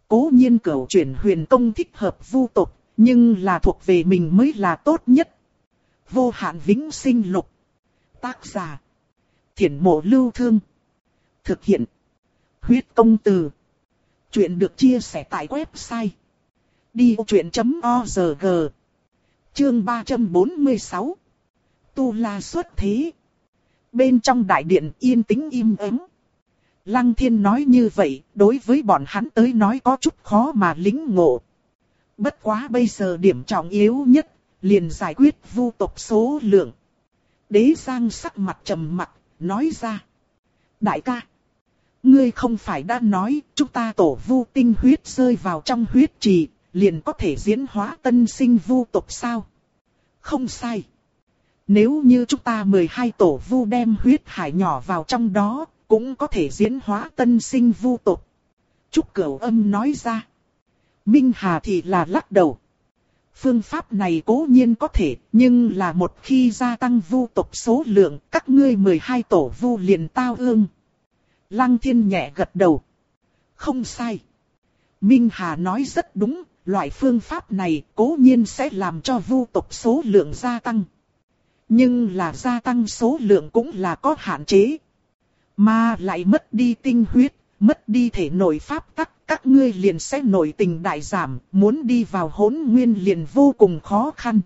Cố nhiên cửu chuyển huyền công thích hợp vu tộc nhưng là thuộc về mình mới là tốt nhất. Vô hạn vĩnh sinh lục. Tác giả. Thiển mộ lưu thương. Thực hiện. Huyết công từ. Chuyện được chia sẻ tại website. Đi truyện.org Chương 346 Tu La xuất thế. Bên trong đại điện yên tĩnh im ắng. Lăng thiên nói như vậy, đối với bọn hắn tới nói có chút khó mà lính ngộ. Bất quá bây giờ điểm trọng yếu nhất, liền giải quyết vu tộc số lượng. Đế Giang sắc mặt trầm mặt, nói ra. Đại ca, ngươi không phải đã nói chúng ta tổ vu tinh huyết rơi vào trong huyết trì, liền có thể diễn hóa tân sinh vu tộc sao? Không sai. Nếu như chúng ta 12 tổ vu đem huyết hải nhỏ vào trong đó, cũng có thể diễn hóa tân sinh vu tộc. Trúc Cửu Âm nói ra. Minh Hà thì là lắc đầu. Phương pháp này cố nhiên có thể, nhưng là một khi gia tăng vu tộc số lượng, các ngươi 12 tổ vu liền tao ương. Lăng thiên nhẹ gật đầu. Không sai. Minh Hà nói rất đúng, loại phương pháp này cố nhiên sẽ làm cho vu tộc số lượng gia tăng. Nhưng là gia tăng số lượng cũng là có hạn chế. Mà lại mất đi tinh huyết, mất đi thể nội pháp tắc, các ngươi liền sẽ nổi tình đại giảm, muốn đi vào hỗn nguyên liền vô cùng khó khăn.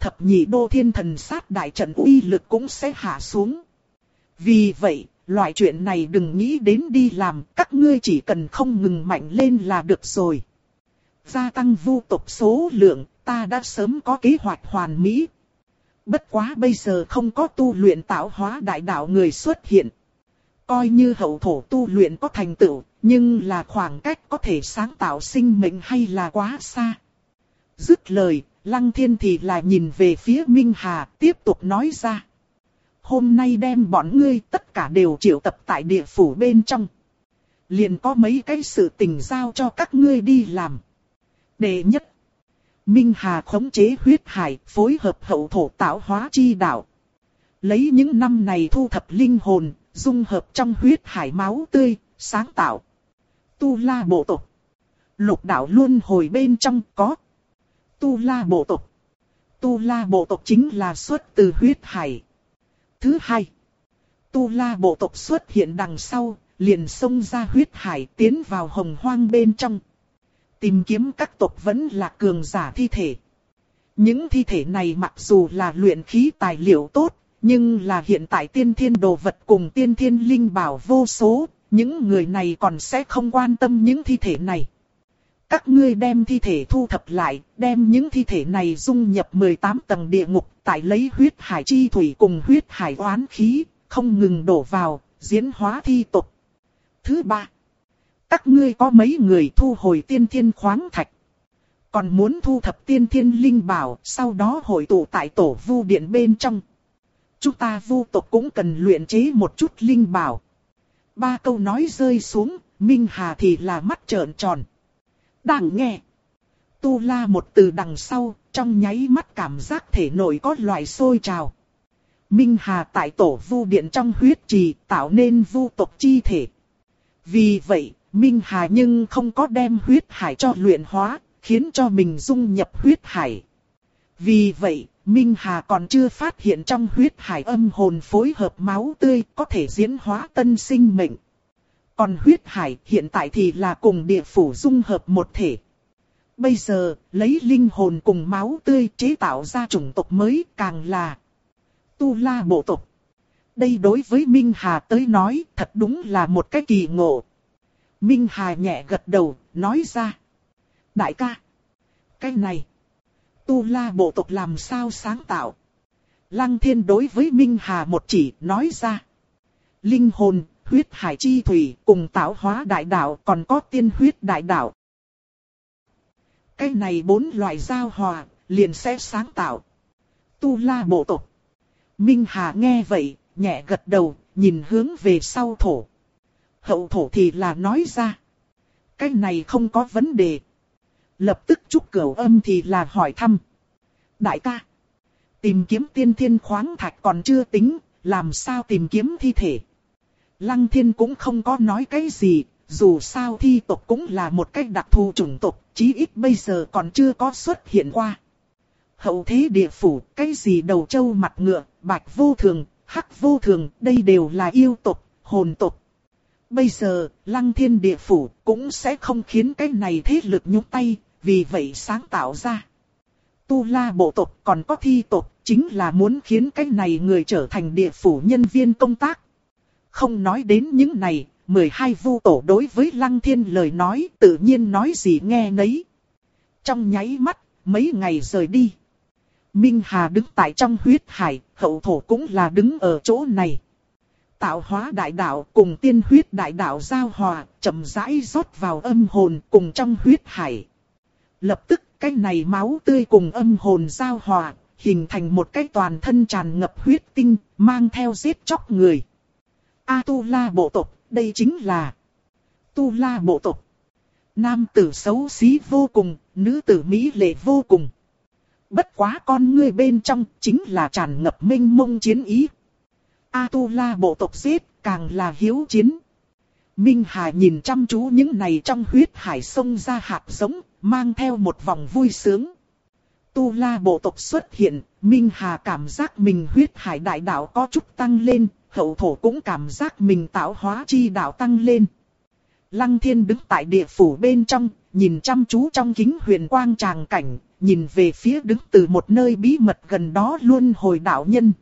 Thập nhị đô thiên thần sát đại trận uy lực cũng sẽ hạ xuống. Vì vậy, loại chuyện này đừng nghĩ đến đi làm, các ngươi chỉ cần không ngừng mạnh lên là được rồi. Gia tăng vu tộc số lượng, ta đã sớm có kế hoạch hoàn mỹ. Bất quá bây giờ không có tu luyện tạo hóa đại đạo người xuất hiện. Coi như hậu thổ tu luyện có thành tựu, nhưng là khoảng cách có thể sáng tạo sinh mệnh hay là quá xa. Dứt lời, Lăng Thiên thì lại nhìn về phía Minh Hà, tiếp tục nói ra. Hôm nay đem bọn ngươi tất cả đều triệu tập tại địa phủ bên trong. Liền có mấy cái sự tình giao cho các ngươi đi làm. Đệ nhất, Minh Hà khống chế huyết hải, phối hợp hậu thổ tạo hóa chi đạo. Lấy những năm này thu thập linh hồn, dung hợp trong huyết hải máu tươi, sáng tạo. Tu la bộ tộc. Lục đạo luôn hồi bên trong có. Tu la bộ tộc. Tu la bộ tộc chính là xuất từ huyết hải. Thứ hai. Tu la bộ tộc xuất hiện đằng sau, liền xông ra huyết hải tiến vào hồng hoang bên trong. Tìm kiếm các tộc vẫn là cường giả thi thể. Những thi thể này mặc dù là luyện khí tài liệu tốt, nhưng là hiện tại tiên thiên đồ vật cùng tiên thiên linh bảo vô số, những người này còn sẽ không quan tâm những thi thể này. Các ngươi đem thi thể thu thập lại, đem những thi thể này dung nhập 18 tầng địa ngục, tại lấy huyết hải chi thủy cùng huyết hải oán khí, không ngừng đổ vào, diễn hóa thi tục. Thứ ba, các ngươi có mấy người thu hồi tiên thiên khoáng thạch. Còn muốn thu thập tiên thiên linh bảo, sau đó hội tụ tại tổ vu điện bên trong. Chúng ta vu tộc cũng cần luyện chế một chút linh bảo. Ba câu nói rơi xuống, Minh Hà thì là mắt trợn tròn. Đang nghe. Tu la một từ đằng sau, trong nháy mắt cảm giác thể nội có loại sôi trào. Minh Hà tại tổ vu điện trong huyết trì tạo nên vu tộc chi thể. Vì vậy, Minh Hà nhưng không có đem huyết hải cho luyện hóa, khiến cho mình dung nhập huyết hải. Vì vậy, Minh Hà còn chưa phát hiện trong huyết hải âm hồn phối hợp máu tươi có thể diễn hóa tân sinh mệnh. Còn huyết hải hiện tại thì là cùng địa phủ dung hợp một thể. Bây giờ, lấy linh hồn cùng máu tươi chế tạo ra chủng tộc mới càng là Tu La bộ tộc. Đây đối với Minh Hà tới nói thật đúng là một cái kỳ ngộ. Minh Hà nhẹ gật đầu, nói ra. Đại ca, cái này, Tu La bộ tộc làm sao sáng tạo? Lăng thiên đối với Minh Hà một chỉ nói ra. Linh hồn, huyết hải chi thủy cùng tạo hóa đại đạo còn có tiên huyết đại đạo. Cái này bốn loại giao hòa, liền sẽ sáng tạo. Tu la bộ tộc. Minh Hà nghe vậy, nhẹ gật đầu, nhìn hướng về sau thổ. Hậu thổ thì là nói ra. Cái này không có vấn đề. Lập tức trúc cửu âm thì là hỏi thăm. Đại ca. Tìm kiếm tiên thiên khoáng thạch còn chưa tính, làm sao tìm kiếm thi thể. Lăng thiên cũng không có nói cái gì, dù sao thi tộc cũng là một cách đặc thù chủng tộc, chí ít bây giờ còn chưa có xuất hiện qua. Hậu thế địa phủ, cái gì đầu trâu mặt ngựa, bạch vô thường, hắc vô thường, đây đều là yêu tộc, hồn tộc. Bây giờ, lăng thiên địa phủ cũng sẽ không khiến cái này thế lực nhúc tay, vì vậy sáng tạo ra. Tu la bộ tộc còn có thi tộc, chính là muốn khiến cái này người trở thành địa phủ nhân viên công tác. Không nói đến những này, 12 vu tổ đối với lăng thiên lời nói tự nhiên nói gì nghe nấy. Trong nháy mắt, mấy ngày rời đi. Minh Hà đứng tại trong huyết hải, hậu thổ cũng là đứng ở chỗ này. Tạo hóa đại đạo cùng tiên huyết đại đạo giao hòa, chậm rãi rót vào âm hồn cùng trong huyết hải. Lập tức cái này máu tươi cùng âm hồn giao hòa, hình thành một cái toàn thân tràn ngập huyết tinh, mang theo giết chóc người. A Tu La bộ tộc, đây chính là Tu La bộ tộc. Nam tử xấu xí vô cùng, nữ tử mỹ lệ vô cùng. Bất quá con ngươi bên trong chính là tràn ngập minh mông chiến ý. A Tu La bộ tộc giết, càng là hiếu chiến. Minh Hà nhìn chăm chú những này trong huyết hải sông ra hạt giống, mang theo một vòng vui sướng. Tu La bộ tộc xuất hiện, Minh Hà cảm giác mình huyết hải đại đạo có chút tăng lên, hậu thổ cũng cảm giác mình tạo hóa chi đạo tăng lên. Lăng thiên đứng tại địa phủ bên trong, nhìn chăm chú trong kính huyền quang tràng cảnh, nhìn về phía đứng từ một nơi bí mật gần đó luôn hồi đạo nhân.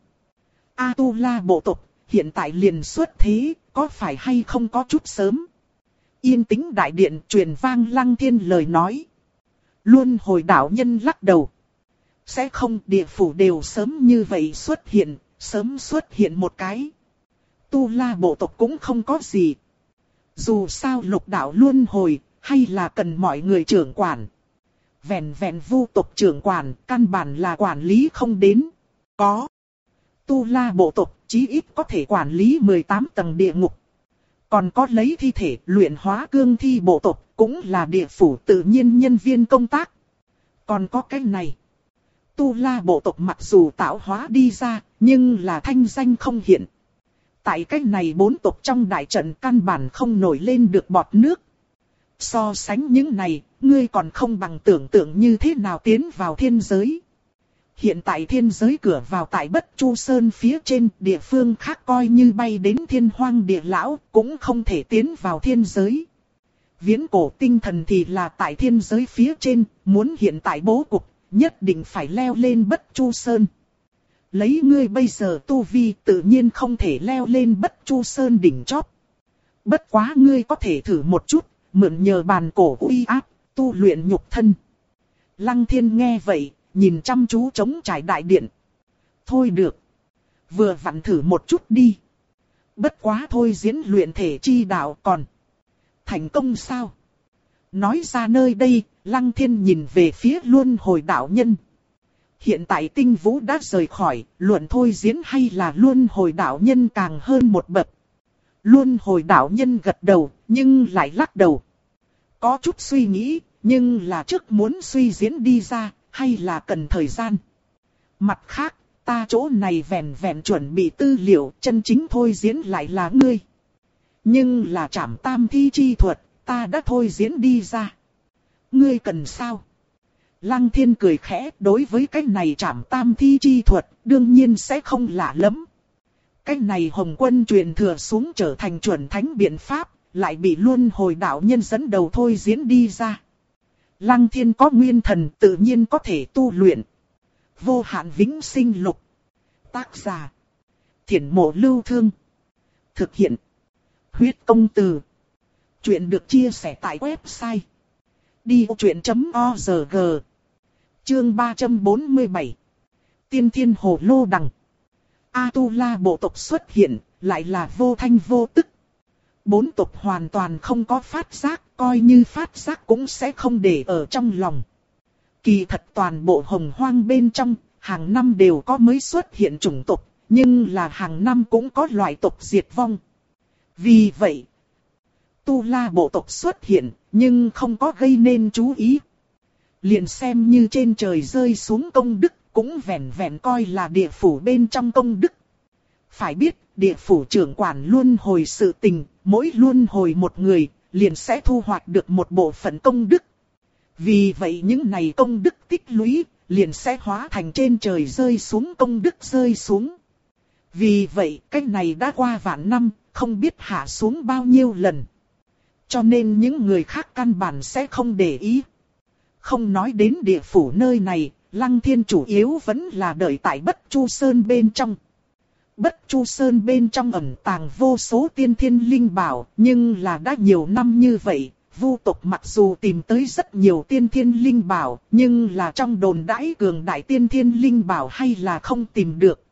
A tu la bộ tộc, hiện tại liền xuất thế, có phải hay không có chút sớm? Yên tĩnh đại điện truyền vang lăng thiên lời nói. Luôn hồi đạo nhân lắc đầu. Sẽ không địa phủ đều sớm như vậy xuất hiện, sớm xuất hiện một cái. Tu la bộ tộc cũng không có gì. Dù sao lục đạo luôn hồi, hay là cần mọi người trưởng quản. Vẹn vẹn vu tộc trưởng quản, căn bản là quản lý không đến. Có. Tu la bộ tộc, chí ít có thể quản lý 18 tầng địa ngục. Còn có lấy thi thể luyện hóa cương thi bộ tộc, cũng là địa phủ tự nhiên nhân viên công tác. Còn có cái này. Tu la bộ tộc mặc dù tạo hóa đi ra, nhưng là thanh danh không hiện. Tại cách này bốn tộc trong đại trận căn bản không nổi lên được bọt nước. So sánh những này, ngươi còn không bằng tưởng tượng như thế nào tiến vào thiên giới. Hiện tại thiên giới cửa vào tại Bất Chu Sơn phía trên địa phương khác coi như bay đến thiên hoang địa lão cũng không thể tiến vào thiên giới. Viễn cổ tinh thần thì là tại thiên giới phía trên, muốn hiện tại bố cục, nhất định phải leo lên Bất Chu Sơn. Lấy ngươi bây giờ tu vi tự nhiên không thể leo lên Bất Chu Sơn đỉnh chóp Bất quá ngươi có thể thử một chút, mượn nhờ bàn cổ uy áp, tu luyện nhục thân. Lăng thiên nghe vậy, nhìn chăm chú chống trải đại điện. Thôi được. Vừa vặn thử một chút đi. Bất quá thôi diễn luyện thể chi đạo còn. Thành công sao? Nói ra nơi đây, lăng thiên nhìn về phía luôn hồi đạo nhân. Hiện tại tinh vũ đã rời khỏi, luận thôi diễn hay là luôn hồi đạo nhân càng hơn một bậc. Luôn hồi đạo nhân gật đầu, nhưng lại lắc đầu. Có chút suy nghĩ, nhưng là trước muốn suy diễn đi ra, hay là cần thời gian. Mặt khác, ta chỗ này vẹn vẹn chuẩn bị tư liệu, chân chính thôi diễn lại là ngươi. Nhưng là trảm tam thi chi thuật, ta đã thôi diễn đi ra. Ngươi cần sao? Lăng thiên cười khẽ, đối với cái này trảm tam thi chi thuật, đương nhiên sẽ không lạ lắm. Cái này hồng quân truyền thừa xuống trở thành chuẩn thánh biện pháp, lại bị luân hồi đạo nhân dẫn đầu thôi diễn đi ra. Lăng thiên có nguyên thần tự nhiên có thể tu luyện. Vô hạn vĩnh sinh lục. Tác giả. Thiển mộ lưu thương. Thực hiện. Huyết công từ. Chuyện được chia sẻ tại website. Đi truyện.org Chương 347 Tiên thiên hồ lô đằng A Tu La bộ tộc xuất hiện, lại là vô thanh vô tức. Bốn tộc hoàn toàn không có phát giác, coi như phát giác cũng sẽ không để ở trong lòng. Kỳ thật toàn bộ hồng hoang bên trong, hàng năm đều có mới xuất hiện chủng tộc, nhưng là hàng năm cũng có loại tộc diệt vong. Vì vậy, tu la bộ tộc xuất hiện, nhưng không có gây nên chú ý. Liền xem như trên trời rơi xuống công đức, cũng vẹn vẹn coi là địa phủ bên trong công đức. Phải biết, địa phủ trưởng quản luôn hồi sự tình, mỗi luôn hồi một người, liền sẽ thu hoạch được một bộ phận công đức. Vì vậy những này công đức tích lũy, liền sẽ hóa thành trên trời rơi xuống công đức rơi xuống. Vì vậy, cái này đã qua vạn năm, không biết hạ xuống bao nhiêu lần. Cho nên những người khác căn bản sẽ không để ý. Không nói đến địa phủ nơi này, Lăng Thiên chủ yếu vẫn là đợi tại Bất Chu Sơn bên trong. Bất Chu Sơn bên trong ẩn tàng vô số tiên thiên linh bảo, nhưng là đã nhiều năm như vậy, vu tộc mặc dù tìm tới rất nhiều tiên thiên linh bảo, nhưng là trong đồn đãi cường đại tiên thiên linh bảo hay là không tìm được.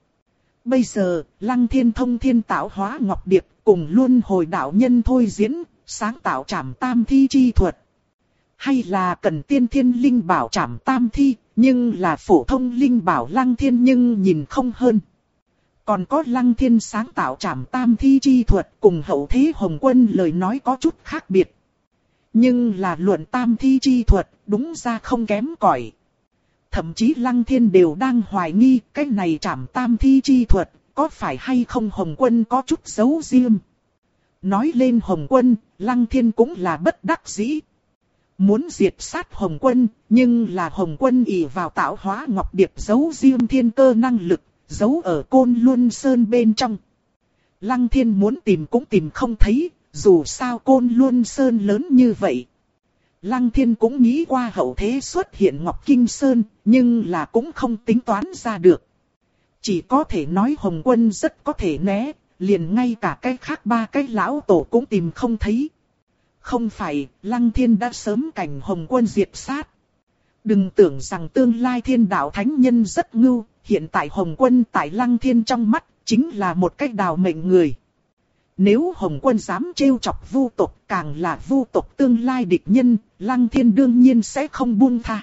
Bây giờ, Lăng Thiên thông thiên tạo hóa Ngọc Điệp cùng luôn hồi đạo nhân thôi diễn, sáng tạo trảm tam thi chi thuật. Hay là cần tiên thiên linh bảo trảm tam thi, nhưng là phổ thông linh bảo Lăng Thiên nhưng nhìn không hơn. Còn có Lăng Thiên sáng tạo trảm tam thi chi thuật cùng hậu thế Hồng Quân lời nói có chút khác biệt. Nhưng là luận tam thi chi thuật, đúng ra không kém cỏi. Thậm chí Lăng Thiên đều đang hoài nghi cái này trảm tam thi chi thuật, có phải hay không Hồng Quân có chút xấu riêng. Nói lên Hồng Quân, Lăng Thiên cũng là bất đắc dĩ. Muốn diệt sát Hồng Quân, nhưng là Hồng Quân ỷ vào tạo hóa ngọc điệp giấu riêng thiên cơ năng lực, giấu ở côn luân sơn bên trong. Lăng Thiên muốn tìm cũng tìm không thấy, dù sao côn luân sơn lớn như vậy. Lăng thiên cũng nghĩ qua hậu thế xuất hiện Ngọc Kinh Sơn, nhưng là cũng không tính toán ra được. Chỉ có thể nói Hồng Quân rất có thể né, liền ngay cả cái khác ba cái lão tổ cũng tìm không thấy. Không phải, Lăng Thiên đã sớm cảnh Hồng Quân diệt sát. Đừng tưởng rằng tương lai thiên đạo thánh nhân rất ngưu, hiện tại Hồng Quân tại Lăng Thiên trong mắt, chính là một cách đào mệnh người. Nếu Hồng Quân dám trêu chọc vu tộc càng là vu tộc tương lai địch nhân, Lăng Thiên đương nhiên sẽ không buông tha.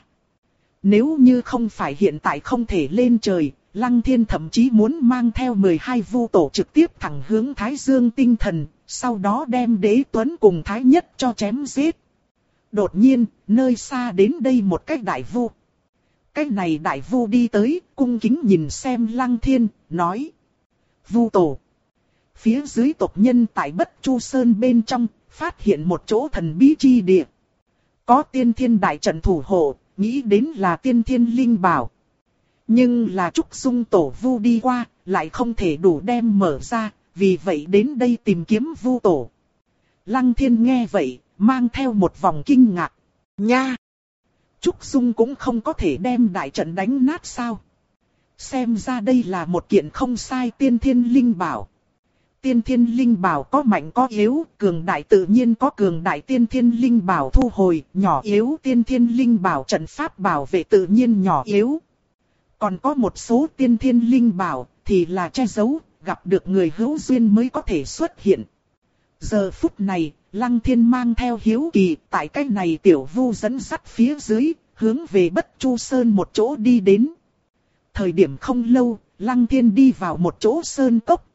Nếu như không phải hiện tại không thể lên trời, Lăng Thiên thậm chí muốn mang theo 12 vu tổ trực tiếp thẳng hướng Thái Dương tinh thần, sau đó đem đế tuấn cùng Thái Nhất cho chém giết. Đột nhiên, nơi xa đến đây một cách đại vu. Cái này đại vu đi tới, cung kính nhìn xem Lăng Thiên, nói. Vu tổ. Phía dưới tộc nhân tại Bất Chu Sơn bên trong, phát hiện một chỗ thần bí chi địa. Có tiên thiên đại trận thủ hộ, nghĩ đến là tiên thiên linh bảo. Nhưng là Trúc Dung Tổ Vu đi qua, lại không thể đủ đem mở ra, vì vậy đến đây tìm kiếm Vu Tổ. Lăng Thiên nghe vậy, mang theo một vòng kinh ngạc. Nha! Trúc Dung cũng không có thể đem đại trận đánh nát sao. Xem ra đây là một kiện không sai tiên thiên linh bảo. Tiên thiên linh bảo có mạnh có yếu, cường đại tự nhiên có cường đại tiên thiên linh bảo thu hồi, nhỏ yếu tiên thiên linh bảo trận pháp bảo vệ tự nhiên nhỏ yếu. Còn có một số tiên thiên linh bảo thì là che giấu, gặp được người hữu duyên mới có thể xuất hiện. Giờ phút này, Lăng Thiên mang theo hiếu kỳ tại cách này tiểu vu dẫn sắt phía dưới, hướng về Bất Chu Sơn một chỗ đi đến. Thời điểm không lâu, Lăng Thiên đi vào một chỗ sơn cốc,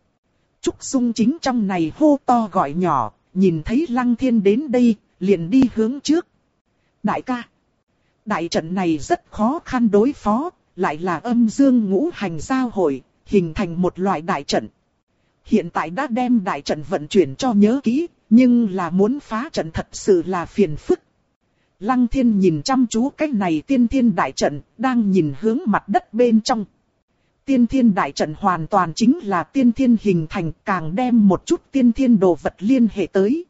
Trúc Dung chính trong này hô to gọi nhỏ, nhìn thấy Lăng Thiên đến đây, liền đi hướng trước. Đại ca, đại trận này rất khó khăn đối phó, lại là âm dương ngũ hành giao hội, hình thành một loại đại trận. Hiện tại đã đem đại trận vận chuyển cho nhớ kỹ, nhưng là muốn phá trận thật sự là phiền phức. Lăng thiên nhìn chăm chú cách này tiên thiên đại trận, đang nhìn hướng mặt đất bên trong tiên thiên đại trận hoàn toàn chính là tiên thiên hình thành càng đem một chút tiên thiên đồ vật liên hệ tới.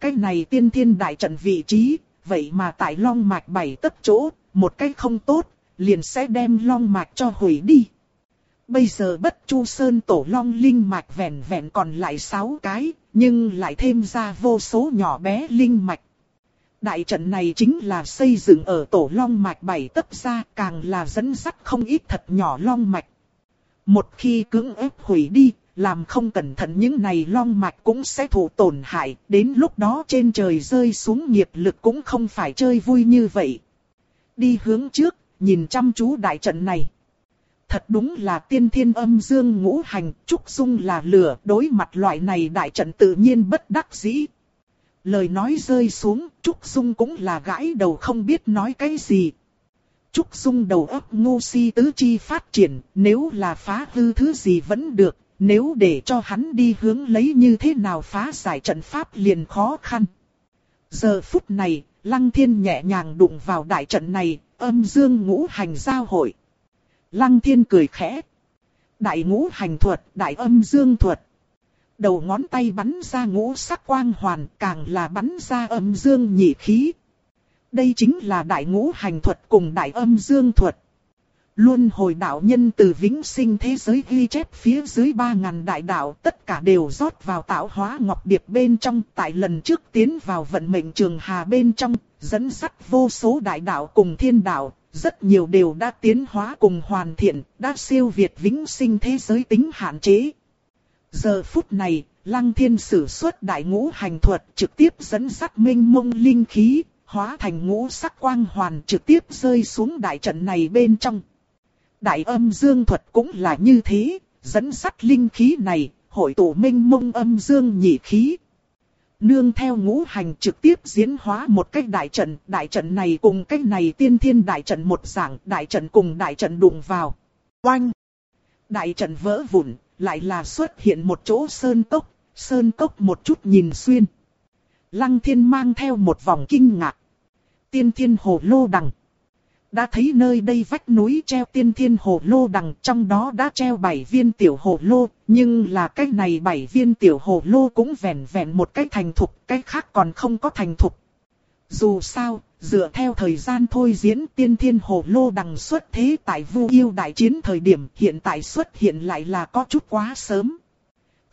Cái này tiên thiên đại trận vị trí, vậy mà tại long mạch bảy tấc chỗ, một cái không tốt, liền sẽ đem long mạch cho hủy đi. Bây giờ bất chu sơn tổ long linh mạch vẹn vẹn còn lại 6 cái, nhưng lại thêm ra vô số nhỏ bé linh mạch. Đại trận này chính là xây dựng ở tổ long mạch bảy tấc ra càng là dẫn sắt không ít thật nhỏ long mạch. Một khi cưỡng ép hủy đi, làm không cẩn thận những này long mạch cũng sẽ thụ tổn hại, đến lúc đó trên trời rơi xuống nghiệp lực cũng không phải chơi vui như vậy. Đi hướng trước, nhìn chăm chú đại trận này. Thật đúng là tiên thiên âm dương ngũ hành, trúc dung là lửa, đối mặt loại này đại trận tự nhiên bất đắc dĩ. Lời nói rơi xuống, trúc dung cũng là gãi đầu không biết nói cái gì. Trúc dung đầu óc ngu si tứ chi phát triển, nếu là phá hư thứ gì vẫn được, nếu để cho hắn đi hướng lấy như thế nào phá giải trận pháp liền khó khăn. Giờ phút này, Lăng Thiên nhẹ nhàng đụng vào đại trận này, âm dương ngũ hành giao hội. Lăng Thiên cười khẽ. Đại ngũ hành thuật, đại âm dương thuật. Đầu ngón tay bắn ra ngũ sắc quang hoàn, càng là bắn ra âm dương nhị khí. Đây chính là đại ngũ hành thuật cùng đại âm dương thuật. Luôn hồi đạo nhân từ vĩnh sinh thế giới ghi chép phía dưới 3.000 đại đạo tất cả đều rót vào tạo hóa ngọc điệp bên trong tại lần trước tiến vào vận mệnh trường hà bên trong, dẫn sắt vô số đại đạo cùng thiên đạo, rất nhiều đều đã tiến hóa cùng hoàn thiện, đã siêu việt vĩnh sinh thế giới tính hạn chế. Giờ phút này, Lăng Thiên sử xuất đại ngũ hành thuật trực tiếp dẫn sắt minh mông linh khí, hóa thành ngũ sắc quang hoàn trực tiếp rơi xuống đại trận này bên trong. Đại âm dương thuật cũng là như thế, dẫn sắt linh khí này, hội tụ minh mông âm dương nhị khí. Nương theo ngũ hành trực tiếp diễn hóa một cách đại trận, đại trận này cùng cách này tiên thiên đại trận một dạng, đại trận cùng đại trận đụng vào. Oanh! Đại trận vỡ vụn, lại là xuất hiện một chỗ sơn cốc, sơn cốc một chút nhìn xuyên. Lăng thiên mang theo một vòng kinh ngạc. Tiên thiên hồ lô đằng. Đã thấy nơi đây vách núi treo tiên thiên hồ lô đằng trong đó đã treo bảy viên tiểu hồ lô, nhưng là cái này bảy viên tiểu hồ lô cũng vẹn vẹn một cái thành thục, cái khác còn không có thành thục. Dù sao, dựa theo thời gian thôi diễn tiên thiên hồ lô đằng xuất thế tại vu yêu đại chiến thời điểm hiện tại xuất hiện lại là có chút quá sớm.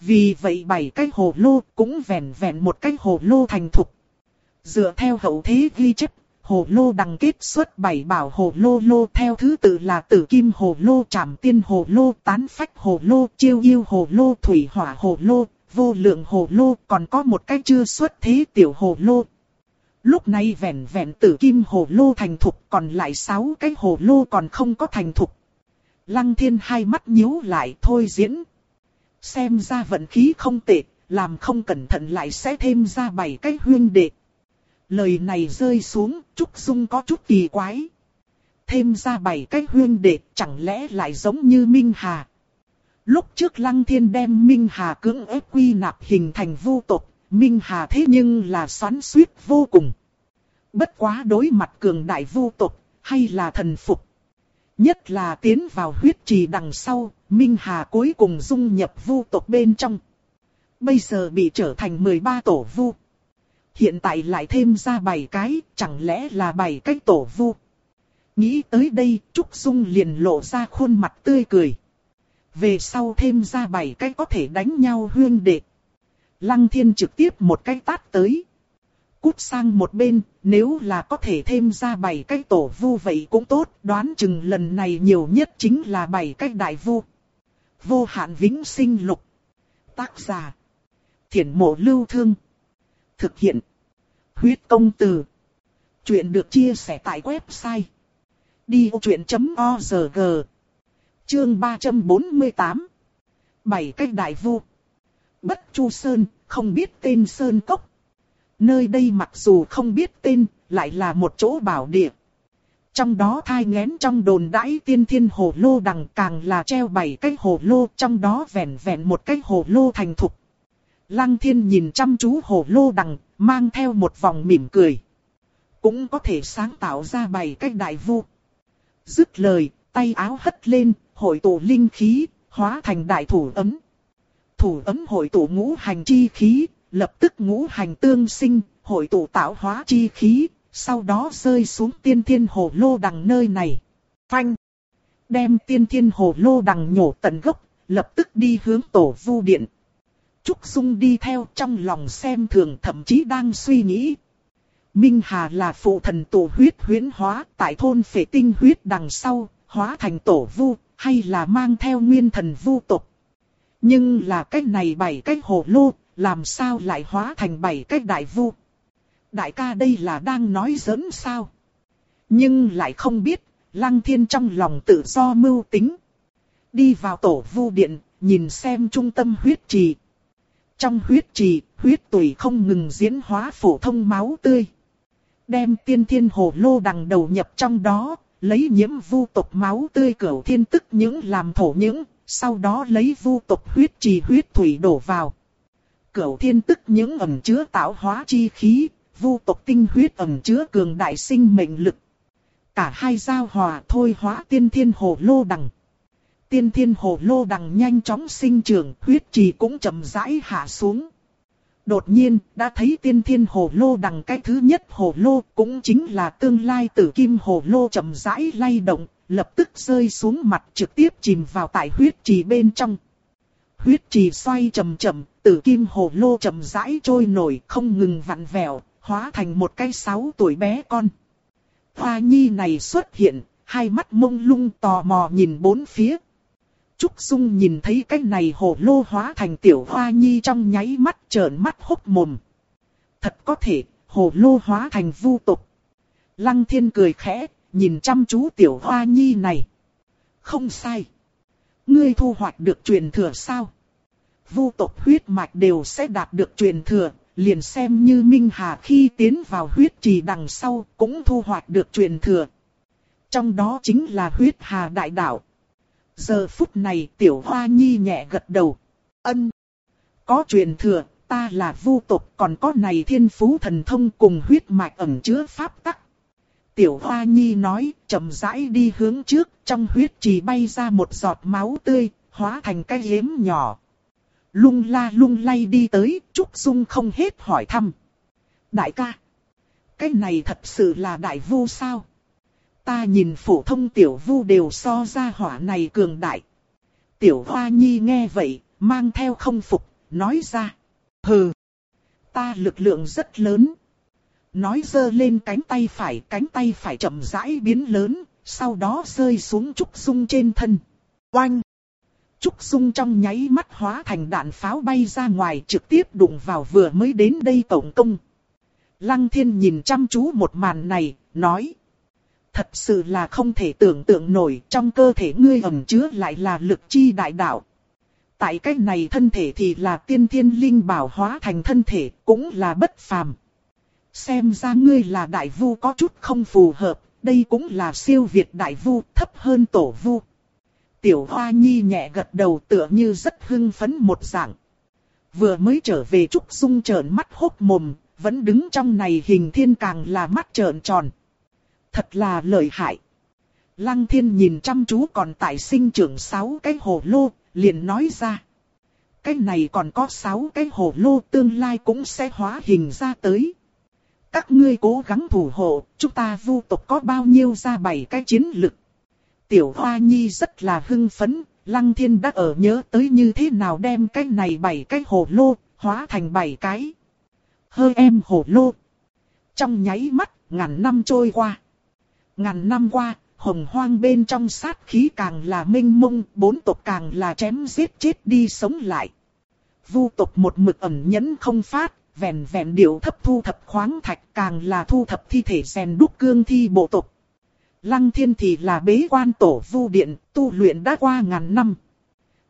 Vì vậy bảy cái hồ lô cũng vẹn vẹn một cái hồ lô thành thục. Dựa theo hậu thế ghi chép hồ lô đằng kết xuất bảy bảo hồ lô lô theo thứ tự là tử kim hồ lô, trảm tiên hồ lô, tán phách hồ lô, chiêu yêu hồ lô, thủy hỏa hồ lô, vô lượng hồ lô, còn có một cái chưa xuất thế tiểu hồ lô. Lúc này vẹn vẹn tử kim hồ lô thành thục, còn lại sáu cái hồ lô còn không có thành thục. Lăng thiên hai mắt nhíu lại thôi diễn. Xem ra vận khí không tệ, làm không cẩn thận lại sẽ thêm ra bảy cái huyên đệ. Lời này rơi xuống, Trúc Dung có chút kỳ quái. Thêm ra bảy cái huyên đệ, chẳng lẽ lại giống như Minh Hà. Lúc trước Lăng Thiên đem Minh Hà cưỡng ép quy nạp hình thành vô tộc, Minh Hà thế nhưng là xoắn suýt vô cùng. Bất quá đối mặt cường đại vô tộc, hay là thần phục. Nhất là tiến vào huyết trì đằng sau, Minh Hà cuối cùng dung nhập vu tộc bên trong. Bây giờ bị trở thành 13 tổ vu hiện tại lại thêm ra bảy cái, chẳng lẽ là bảy cái tổ vu. Nghĩ tới đây, Trúc Dung liền lộ ra khuôn mặt tươi cười. Về sau thêm ra bảy cái có thể đánh nhau huyên đệ. Lăng thiên trực tiếp một cái tát tới. Cút sang một bên, nếu là có thể thêm ra bảy cái tổ vu vậy cũng tốt, đoán chừng lần này nhiều nhất chính là bảy cái đại vu. Vô hạn vĩnh sinh lục. Tác giả. Thiển mộ lưu thương. Thực hiện. Huyết công từ. Chuyện được chia sẻ tại website. Đi vô chuyện.org Chương 348 Bảy cách đại vu Bất Chu Sơn, không biết tên Sơn Cốc. Nơi đây mặc dù không biết tên, lại là một chỗ bảo địa. Trong đó thai ngén trong đồn đãi tiên thiên hồ lô đằng càng là treo bảy cái hồ lô, trong đó vẹn vẹn một cái hồ lô thành thục. Lăng thiên nhìn chăm chú hồ lô đằng, mang theo một vòng mỉm cười. Cũng có thể sáng tạo ra bảy cách đại vu. Dứt lời, tay áo hất lên, hội tụ linh khí, hóa thành đại thủ ấm. Thủ ấm hội tụ ngũ hành chi khí, lập tức ngũ hành tương sinh, hội tụ tạo hóa chi khí, sau đó rơi xuống tiên thiên hồ lô đằng nơi này. Phanh! Đem tiên thiên hồ lô đằng nhổ tận gốc, lập tức đi hướng tổ vu điện. Trúc Dung đi theo trong lòng xem thường thậm chí đang suy nghĩ. Minh Hà là phụ thần tổ huyết huyến hóa tại thôn phệ tinh huyết đằng sau, hóa thành tổ vu, hay là mang theo nguyên thần vu tộc. Nhưng là cách này bảy cách hồ lô, làm sao lại hóa thành bảy cách đại vu? Đại ca đây là đang nói giỡn sao? Nhưng lại không biết, lăng thiên trong lòng tự do mưu tính. Đi vào tổ vu điện, nhìn xem trung tâm huyết trì. Trong huyết trì, huyết tủy không ngừng diễn hóa phổ thông máu tươi. Đem tiên thiên hồ lô đằng đầu nhập trong đó, lấy nhiễm vu tộc máu tươi cửu thiên tức những làm thổ những, sau đó lấy vu tộc huyết trì huyết thủy đổ vào. Cửu thiên tức những ẩn chứa tạo hóa chi khí, vu tộc tinh huyết ẩn chứa cường đại sinh mệnh lực. Cả hai giao hòa thôi hóa tiên thiên hồ lô đằng. Tiên thiên hồ lô đằng nhanh chóng sinh trưởng, huyết trì cũng chậm rãi hạ xuống. Đột nhiên, đã thấy tiên thiên hồ lô đằng cái thứ nhất hồ lô, cũng chính là tương lai tử kim hồ lô chậm rãi lay động, lập tức rơi xuống mặt trực tiếp chìm vào tại huyết trì bên trong. Huyết trì xoay chậm chậm, tử kim hồ lô chậm rãi trôi nổi, không ngừng vặn vẹo, hóa thành một cái sáu tuổi bé con. Hoa nhi này xuất hiện, hai mắt mông lung tò mò nhìn bốn phía. Trúc Dung nhìn thấy cái này hồ lô hóa thành tiểu hoa nhi trong nháy mắt trợn mắt hốc mồm. Thật có thể, hồ lô hóa thành vu tục. Lăng thiên cười khẽ, nhìn chăm chú tiểu hoa nhi này. Không sai. Ngươi thu hoạch được truyền thừa sao? Vu tộc huyết mạch đều sẽ đạt được truyền thừa, liền xem như Minh Hà khi tiến vào huyết trì đằng sau cũng thu hoạch được truyền thừa. Trong đó chính là huyết hà đại đạo. Giờ phút này tiểu hoa nhi nhẹ gật đầu. Ân. Có truyền thừa, ta là vu tộc còn có này thiên phú thần thông cùng huyết mạch ẩn chứa pháp tắc. Tiểu hoa nhi nói, chậm rãi đi hướng trước, trong huyết trì bay ra một giọt máu tươi, hóa thành cái yếm nhỏ. Lung la lung lay đi tới, Trúc Dung không hết hỏi thăm. Đại ca, cái này thật sự là đại vu sao? Ta nhìn phổ thông tiểu vu đều so ra hỏa này cường đại. Tiểu Hoa Nhi nghe vậy, mang theo không phục, nói ra. Hừ, ta lực lượng rất lớn. Nói dơ lên cánh tay phải, cánh tay phải chậm rãi biến lớn, sau đó rơi xuống Trúc Dung trên thân. Oanh! Trúc Dung trong nháy mắt hóa thành đạn pháo bay ra ngoài trực tiếp đụng vào vừa mới đến đây tổng công. Lăng thiên nhìn chăm chú một màn này, nói. Thật sự là không thể tưởng tượng nổi trong cơ thể ngươi ẩn chứa lại là lực chi đại đạo. Tại cách này thân thể thì là tiên thiên linh bảo hóa thành thân thể cũng là bất phàm. Xem ra ngươi là đại vu có chút không phù hợp, đây cũng là siêu việt đại vu thấp hơn tổ vu. Tiểu Hoa Nhi nhẹ gật đầu tựa như rất hưng phấn một dạng. Vừa mới trở về Trúc Dung trợn mắt hốc mồm, vẫn đứng trong này hình thiên càng là mắt trợn tròn. Thật là lợi hại. Lăng thiên nhìn chăm chú còn tại sinh trưởng sáu cái hồ lô, liền nói ra. Cái này còn có sáu cái hồ lô tương lai cũng sẽ hóa hình ra tới. Các ngươi cố gắng thủ hộ, chúng ta vu tộc có bao nhiêu ra bảy cái chiến lực. Tiểu Hoa Nhi rất là hưng phấn, Lăng Thiên đã ở nhớ tới như thế nào đem cái này bảy cái hồ lô, hóa thành bảy cái. Hơi em hồ lô. Trong nháy mắt, ngàn năm trôi qua. Ngàn năm qua, hồng hoang bên trong sát khí càng là minh mông, bốn tộc càng là chém giết chết đi sống lại. Vu tộc một mực ẩn nhẫn không phát, vẹn vẹn điệu thấp thu thập khoáng thạch càng là thu thập thi thể rèn đúc cương thi bộ tộc. Lăng thiên thì là bế quan tổ vu điện, tu luyện đã qua ngàn năm.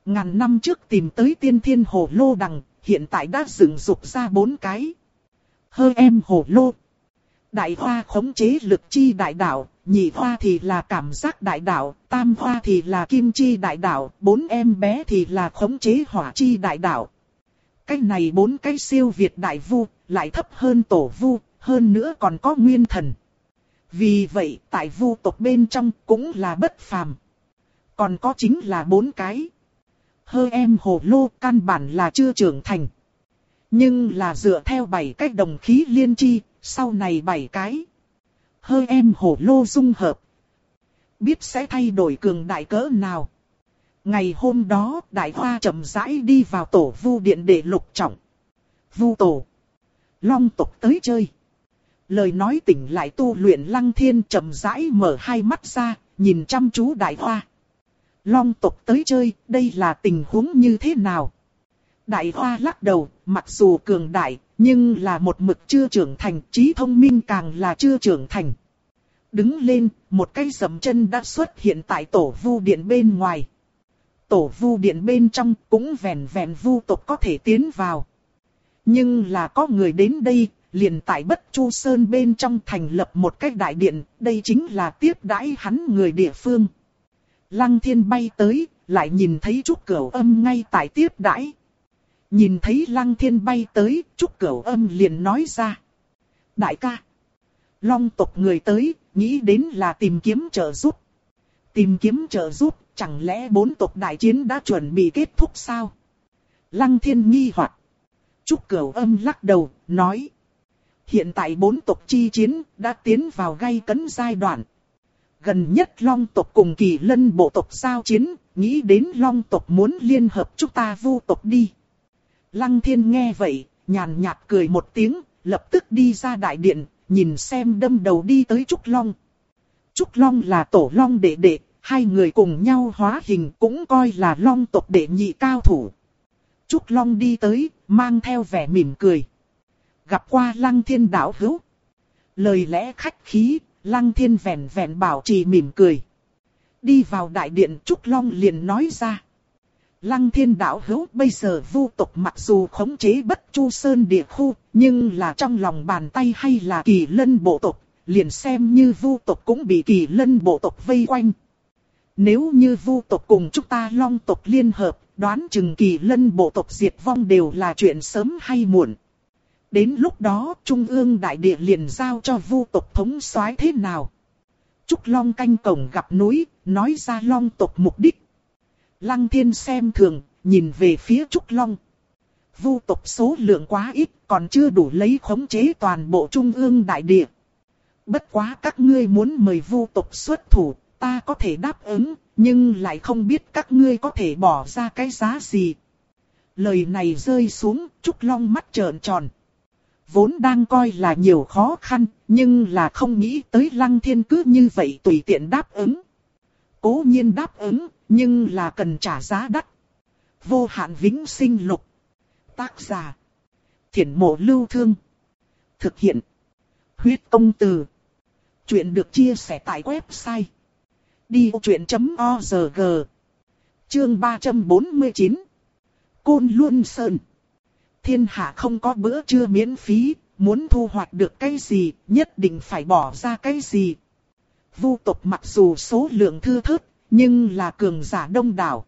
Ngàn năm trước tìm tới tiên thiên hồ lô đằng, hiện tại đã dựng dục ra bốn cái. Hơ em hồ lô. Đại hoa khống chế lực chi đại đạo, nhị hoa thì là cảm giác đại đạo, tam hoa thì là kim chi đại đạo, bốn em bé thì là khống chế hỏa chi đại đạo. Cái này bốn cái siêu việt đại vu, lại thấp hơn tổ vu, hơn nữa còn có nguyên thần. Vì vậy, tại vu tộc bên trong cũng là bất phàm. Còn có chính là bốn cái. Hơ em hồ lô căn bản là chưa trưởng thành. Nhưng là dựa theo bảy cách đồng khí liên chi, sau này bảy cái hơi em hồ lô dung hợp. Biết sẽ thay đổi cường đại cỡ nào. Ngày hôm đó, đại hoa chậm rãi đi vào tổ vu điện để lục trọng. Vu tổ. Long tộc tới chơi. Lời nói tỉnh lại tu luyện lăng thiên chậm rãi mở hai mắt ra, nhìn chăm chú đại hoa. Long tộc tới chơi, đây là tình huống như thế nào? Đại hoa lắc đầu, mặc dù cường đại, nhưng là một mực chưa trưởng thành, trí thông minh càng là chưa trưởng thành. Đứng lên, một cái dầm chân đã xuất hiện tại tổ vu điện bên ngoài. Tổ vu điện bên trong cũng vẹn vẹn vu tộc có thể tiến vào. Nhưng là có người đến đây, liền tại Bất Chu Sơn bên trong thành lập một cái đại điện, đây chính là tiếp đãi hắn người địa phương. Lăng thiên bay tới, lại nhìn thấy chút cửa âm ngay tại tiếp đãi. Nhìn thấy Lăng thiên bay tới, Trúc Cửu âm liền nói ra. Đại ca, long tộc người tới, nghĩ đến là tìm kiếm trợ giúp. Tìm kiếm trợ giúp, chẳng lẽ bốn tộc đại chiến đã chuẩn bị kết thúc sao? Lăng thiên nghi hoặc Trúc Cửu âm lắc đầu, nói. Hiện tại bốn tộc chi chiến đã tiến vào gay cấn giai đoạn. Gần nhất long tộc cùng kỳ lân bộ tộc giao chiến, nghĩ đến long tộc muốn liên hợp chúng ta vu tộc đi. Lăng thiên nghe vậy, nhàn nhạt cười một tiếng, lập tức đi ra đại điện, nhìn xem đâm đầu đi tới Trúc Long. Trúc Long là tổ long đệ đệ, hai người cùng nhau hóa hình cũng coi là long tộc đệ nhị cao thủ. Trúc Long đi tới, mang theo vẻ mỉm cười. Gặp qua lăng thiên đảo hữu. Lời lẽ khách khí, lăng thiên vẹn vẹn bảo trì mỉm cười. Đi vào đại điện Trúc Long liền nói ra. Lăng thiên đạo hữu bây giờ vu tộc mặc dù khống chế bất chu sơn địa khu, nhưng là trong lòng bàn tay hay là kỳ lân bộ tộc, liền xem như vu tộc cũng bị kỳ lân bộ tộc vây quanh. Nếu như vu tộc cùng chúng ta long tộc liên hợp, đoán chừng kỳ lân bộ tộc diệt vong đều là chuyện sớm hay muộn. Đến lúc đó, Trung ương đại địa liền giao cho vu tộc thống soái thế nào? Trúc Long canh cổng gặp núi, nói ra Long tộc mục đích. Lăng thiên xem thường, nhìn về phía Trúc Long. Vu tộc số lượng quá ít, còn chưa đủ lấy khống chế toàn bộ Trung ương đại địa. Bất quá các ngươi muốn mời vu tộc xuất thủ, ta có thể đáp ứng, nhưng lại không biết các ngươi có thể bỏ ra cái giá gì. Lời này rơi xuống, Trúc Long mắt trợn tròn. Vốn đang coi là nhiều khó khăn, nhưng là không nghĩ tới Lăng Thiên cứ như vậy tùy tiện đáp ứng. Cố nhiên đáp ứng, nhưng là cần trả giá đắt. Vô hạn vĩnh sinh lục. Tác giả. Thiển mộ lưu thương. Thực hiện. Huyết công từ. Chuyện được chia sẻ tại website Đi truyện.org Chương 349 Côn Luân Sơn Thiên hạ không có bữa trưa miễn phí, muốn thu hoạch được cái gì, nhất định phải bỏ ra cái gì. Vu tộc mặc dù số lượng thư thớt, nhưng là cường giả đông đảo.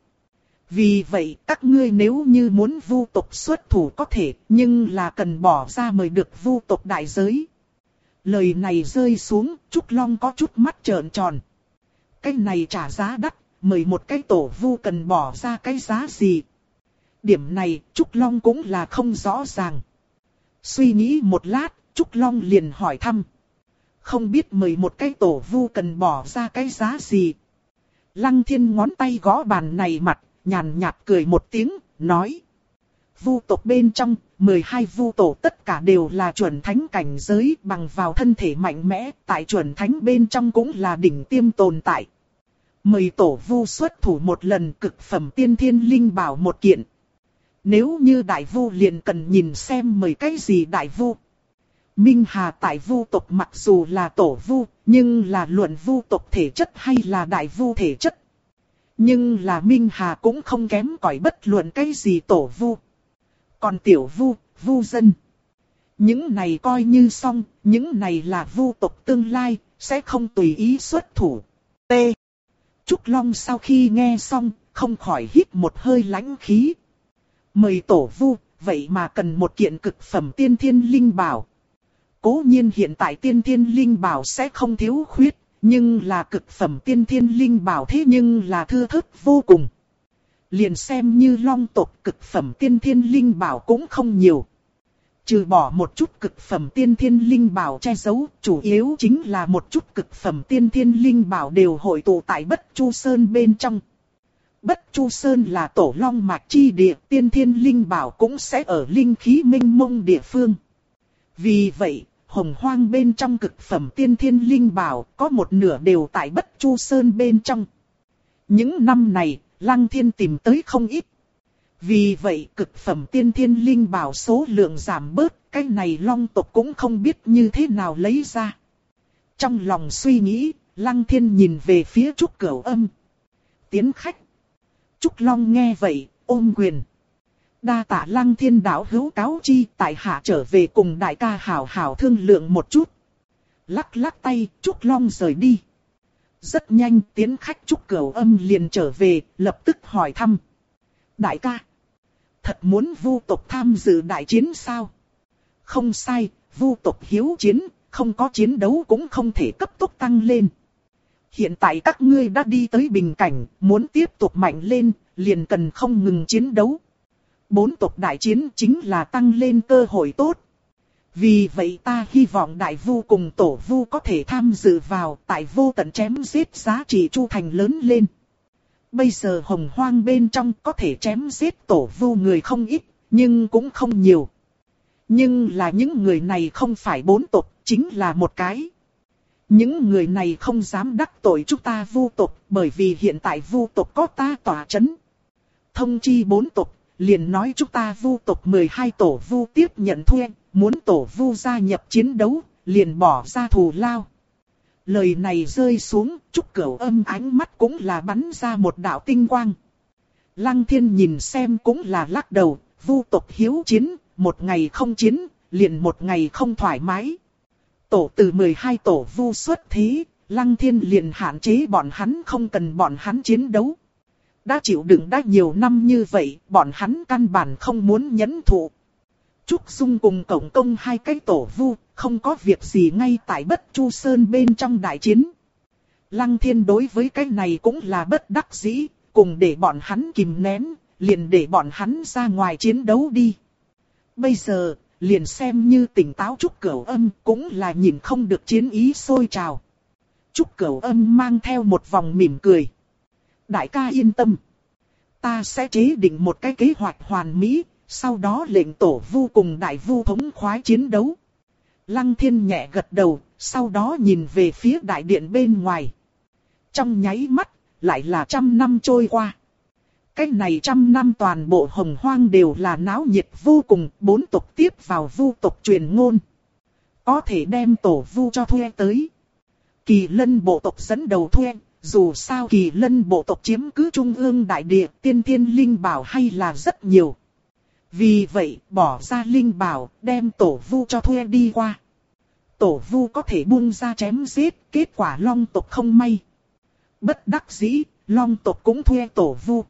Vì vậy, các ngươi nếu như muốn vu tộc xuất thủ có thể, nhưng là cần bỏ ra mời được vu tộc đại giới. Lời này rơi xuống, Trúc Long có chút mắt trợn tròn cái này trả giá đắt, mời một cái tổ vu cần bỏ ra cái giá gì. Điểm này, Trúc Long cũng là không rõ ràng. Suy nghĩ một lát, Trúc Long liền hỏi thăm. Không biết mời một cái tổ vu cần bỏ ra cái giá gì. Lăng thiên ngón tay gõ bàn này mặt, nhàn nhạt cười một tiếng, nói. Vu tộc bên trong, 12 vu tổ tất cả đều là chuẩn thánh cảnh giới bằng vào thân thể mạnh mẽ, tại chuẩn thánh bên trong cũng là đỉnh tiêm tồn tại. Mời tổ vu xuất thủ một lần cực phẩm tiên thiên linh bảo một kiện. Nếu như đại vu liền cần nhìn xem mời cái gì đại vu. Minh Hà tại vu tộc mặc dù là tổ vu, nhưng là luận vu tộc thể chất hay là đại vu thể chất. Nhưng là Minh Hà cũng không kém cỏi bất luận cái gì tổ vu. Còn tiểu vu, vu dân. Những này coi như xong, những này là vu tộc tương lai, sẽ không tùy ý xuất thủ. T. Trúc Long sau khi nghe xong, không khỏi hít một hơi lãnh khí. Mời tổ vu, vậy mà cần một kiện cực phẩm tiên thiên linh bảo. Cố nhiên hiện tại tiên thiên linh bảo sẽ không thiếu khuyết, nhưng là cực phẩm tiên thiên linh bảo thế nhưng là thưa thớt vô cùng liền xem như long tộc cực phẩm tiên thiên linh bảo cũng không nhiều. Trừ bỏ một chút cực phẩm tiên thiên linh bảo che giấu, chủ yếu chính là một chút cực phẩm tiên thiên linh bảo đều hội tụ tại Bất Chu Sơn bên trong. Bất Chu Sơn là tổ long mạch chi địa, tiên thiên linh bảo cũng sẽ ở linh khí minh mông địa phương. Vì vậy, hồng hoang bên trong cực phẩm tiên thiên linh bảo có một nửa đều tại Bất Chu Sơn bên trong. Những năm này, Lăng Thiên tìm tới không ít. Vì vậy cực phẩm tiên thiên linh bảo số lượng giảm bớt, cái này long tộc cũng không biết như thế nào lấy ra. Trong lòng suy nghĩ, Lăng Thiên nhìn về phía Trúc Cửu Âm. Tiến khách. Trúc Long nghe vậy, ôm quyền. Đa tạ Lăng Thiên đạo hữu cáo chi tại hạ trở về cùng đại ca hảo hảo thương lượng một chút. Lắc lắc tay, Trúc Long rời đi. Rất nhanh tiến khách Trúc Cửu Âm liền trở về, lập tức hỏi thăm. Đại ca, thật muốn vu tộc tham dự đại chiến sao? Không sai, vu tộc hiếu chiến, không có chiến đấu cũng không thể cấp tốc tăng lên. Hiện tại các ngươi đã đi tới bình cảnh, muốn tiếp tục mạnh lên, liền cần không ngừng chiến đấu. Bốn tộc đại chiến chính là tăng lên cơ hội tốt. Vì vậy ta hy vọng đại vu cùng tổ vu có thể tham dự vào tại vô tận chém giết giá trị chu thành lớn lên. Bây giờ hồng hoang bên trong có thể chém giết tổ vu người không ít, nhưng cũng không nhiều. Nhưng là những người này không phải bốn tộc, chính là một cái. Những người này không dám đắc tội chúng ta vu tộc, bởi vì hiện tại vu tộc có ta tỏa chấn. Thông chi bốn tộc, liền nói chúng ta vu tộc 12 tổ vu tiếp nhận thuê, muốn tổ vu gia nhập chiến đấu, liền bỏ ra thù lao. Lời này rơi xuống, trúc cửu âm ánh mắt cũng là bắn ra một đạo tinh quang. Lăng thiên nhìn xem cũng là lắc đầu, vu tộc hiếu chiến, một ngày không chiến, liền một ngày không thoải mái. Tổ từ 12 tổ vu xuất thí lăng thiên liền hạn chế bọn hắn không cần bọn hắn chiến đấu. Đã chịu đựng đã nhiều năm như vậy, bọn hắn căn bản không muốn nhẫn thụ. Trúc Dung cùng Cổng Công hai cái tổ vu, không có việc gì ngay tại Bất Chu Sơn bên trong đại chiến. Lăng Thiên đối với cái này cũng là bất đắc dĩ, cùng để bọn hắn kìm nén, liền để bọn hắn ra ngoài chiến đấu đi. Bây giờ, liền xem như tỉnh táo Trúc Cửu Âm cũng là nhìn không được chiến ý sôi trào. Trúc Cửu Âm mang theo một vòng mỉm cười. Đại ca yên tâm. Ta sẽ chế định một cái kế hoạch hoàn mỹ, sau đó lệnh tổ vu cùng đại vu thống khoái chiến đấu. Lăng thiên nhẹ gật đầu, sau đó nhìn về phía đại điện bên ngoài. Trong nháy mắt, lại là trăm năm trôi qua. Cái này trăm năm toàn bộ hồng hoang đều là náo nhiệt vô cùng, bốn tộc tiếp vào vu tộc truyền ngôn. Có thể đem tổ vu cho thuê tới. Kỳ lân bộ tộc dẫn đầu thuê, dù sao kỳ lân bộ tộc chiếm cứ trung ương đại địa tiên thiên linh bảo hay là rất nhiều. Vì vậy, bỏ ra linh bảo, đem tổ vu cho thuê đi qua. Tổ vu có thể buông ra chém giết, kết quả long tộc không may. Bất đắc dĩ, long tộc cũng thuê tổ vu.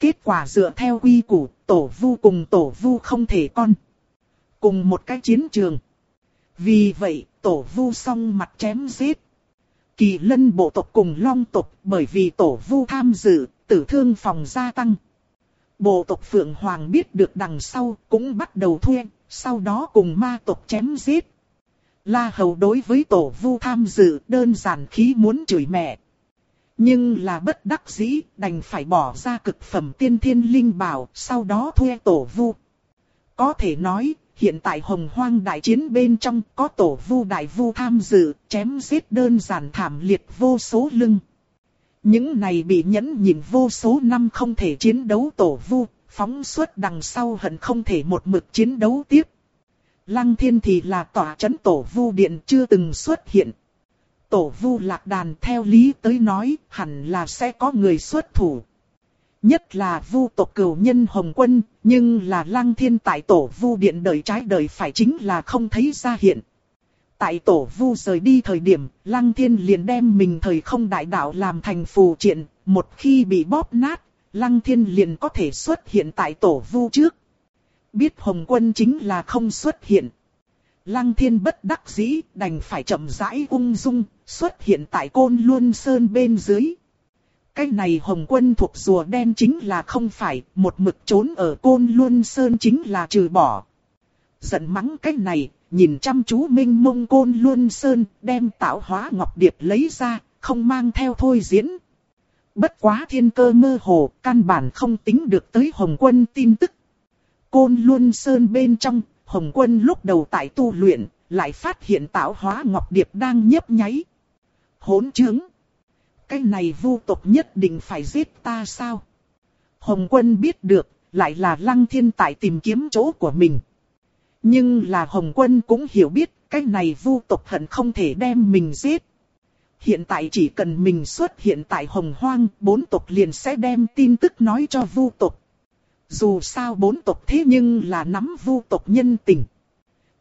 Kết quả dựa theo quy củ, tổ vu cùng tổ vu không thể con. Cùng một cái chiến trường. Vì vậy, tổ vu song mặt chém giết. Kỳ lân bộ tộc cùng long tộc bởi vì tổ vu tham dự, tử thương phòng gia tăng. Bộ tộc Phượng Hoàng biết được đằng sau cũng bắt đầu thuê, sau đó cùng ma tộc chém giết. La Hầu đối với tổ vu tham dự đơn giản khí muốn chửi mẹ. Nhưng là bất đắc dĩ, đành phải bỏ ra cực phẩm tiên thiên linh bảo, sau đó thuê tổ vu. Có thể nói, hiện tại hồng hoang đại chiến bên trong có tổ vu đại vu tham dự, chém giết đơn giản thảm liệt vô số lưng. Những này bị nhẫn nhịn vô số năm không thể chiến đấu tổ vu, phóng suốt đằng sau hận không thể một mực chiến đấu tiếp. Lăng thiên thì là tỏa chấn tổ vu điện chưa từng xuất hiện. Tổ vu lạc đàn theo lý tới nói hẳn là sẽ có người xuất thủ. Nhất là vu tộc cửu nhân Hồng Quân, nhưng là lăng thiên tại tổ vu điện đời trái đời phải chính là không thấy ra hiện. Tại tổ vu rời đi thời điểm, lăng thiên liền đem mình thời không đại đạo làm thành phù triện, một khi bị bóp nát, lăng thiên liền có thể xuất hiện tại tổ vu trước. Biết Hồng Quân chính là không xuất hiện. Lăng thiên bất đắc dĩ, đành phải chậm rãi ung dung, xuất hiện tại côn luân sơn bên dưới. Cái này hồng quân thuộc rùa đen chính là không phải, một mực trốn ở côn luân sơn chính là trừ bỏ. Giận mắng cái này, nhìn chăm chú minh mông côn luân sơn, đem tạo hóa ngọc điệp lấy ra, không mang theo thôi diễn. Bất quá thiên cơ mơ hồ, căn bản không tính được tới hồng quân tin tức. Côn luân sơn bên trong, hồng quân lúc đầu tại tu luyện, lại phát hiện tạo hóa ngọc điệp đang nhấp nháy. Hỗn chứng cái này vu tộc nhất định phải giết ta sao? Hồng quân biết được, lại là lăng thiên tại tìm kiếm chỗ của mình. Nhưng là Hồng quân cũng hiểu biết, cái này vu tộc hận không thể đem mình giết. Hiện tại chỉ cần mình xuất hiện tại Hồng Hoang, bốn tộc liền sẽ đem tin tức nói cho vu tộc. Dù sao bốn tộc thế nhưng là nắm vu tộc nhân tình.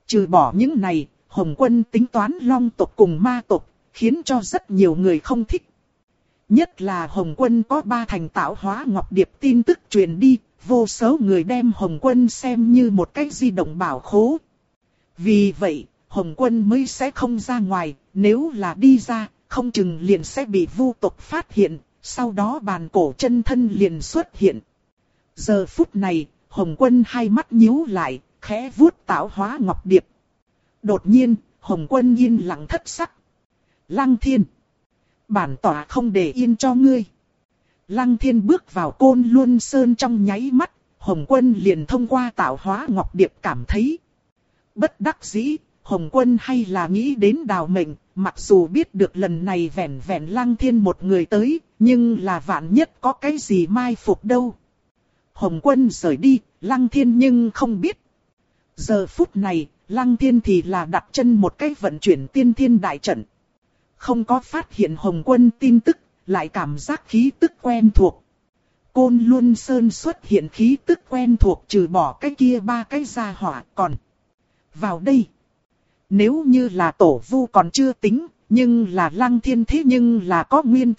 Trừ bỏ những này, Hồng quân tính toán long tộc cùng ma tộc, khiến cho rất nhiều người không thích. Nhất là Hồng quân có ba thành tạo hóa ngọc điệp tin tức truyền đi, vô số người đem Hồng quân xem như một cái di động bảo khố. Vì vậy, Hồng quân mới sẽ không ra ngoài, nếu là đi ra, không chừng liền sẽ bị vu tộc phát hiện, sau đó bàn cổ chân thân liền xuất hiện. Giờ phút này, Hồng quân hai mắt nhíu lại, khẽ vuốt tạo hóa ngọc điệp. Đột nhiên, Hồng quân yên lặng thất sắc. Lăng thiên. Bản tỏa không để yên cho ngươi. Lăng thiên bước vào côn luân sơn trong nháy mắt, Hồng quân liền thông qua tạo hóa ngọc điệp cảm thấy. Bất đắc dĩ, Hồng quân hay là nghĩ đến đào mệnh, mặc dù biết được lần này vẹn vẹn lăng thiên một người tới, nhưng là vạn nhất có cái gì mai phục đâu. Hồng quân rời đi, lăng thiên nhưng không biết. Giờ phút này, lăng thiên thì là đặt chân một cái vận chuyển tiên thiên đại trận. Không có phát hiện Hồng quân tin tức, lại cảm giác khí tức quen thuộc. Côn Luân Sơn xuất hiện khí tức quen thuộc trừ bỏ cái kia ba cái gia hỏa còn. Vào đây. Nếu như là tổ vu còn chưa tính, nhưng là lăng thiên thế nhưng là có nguyên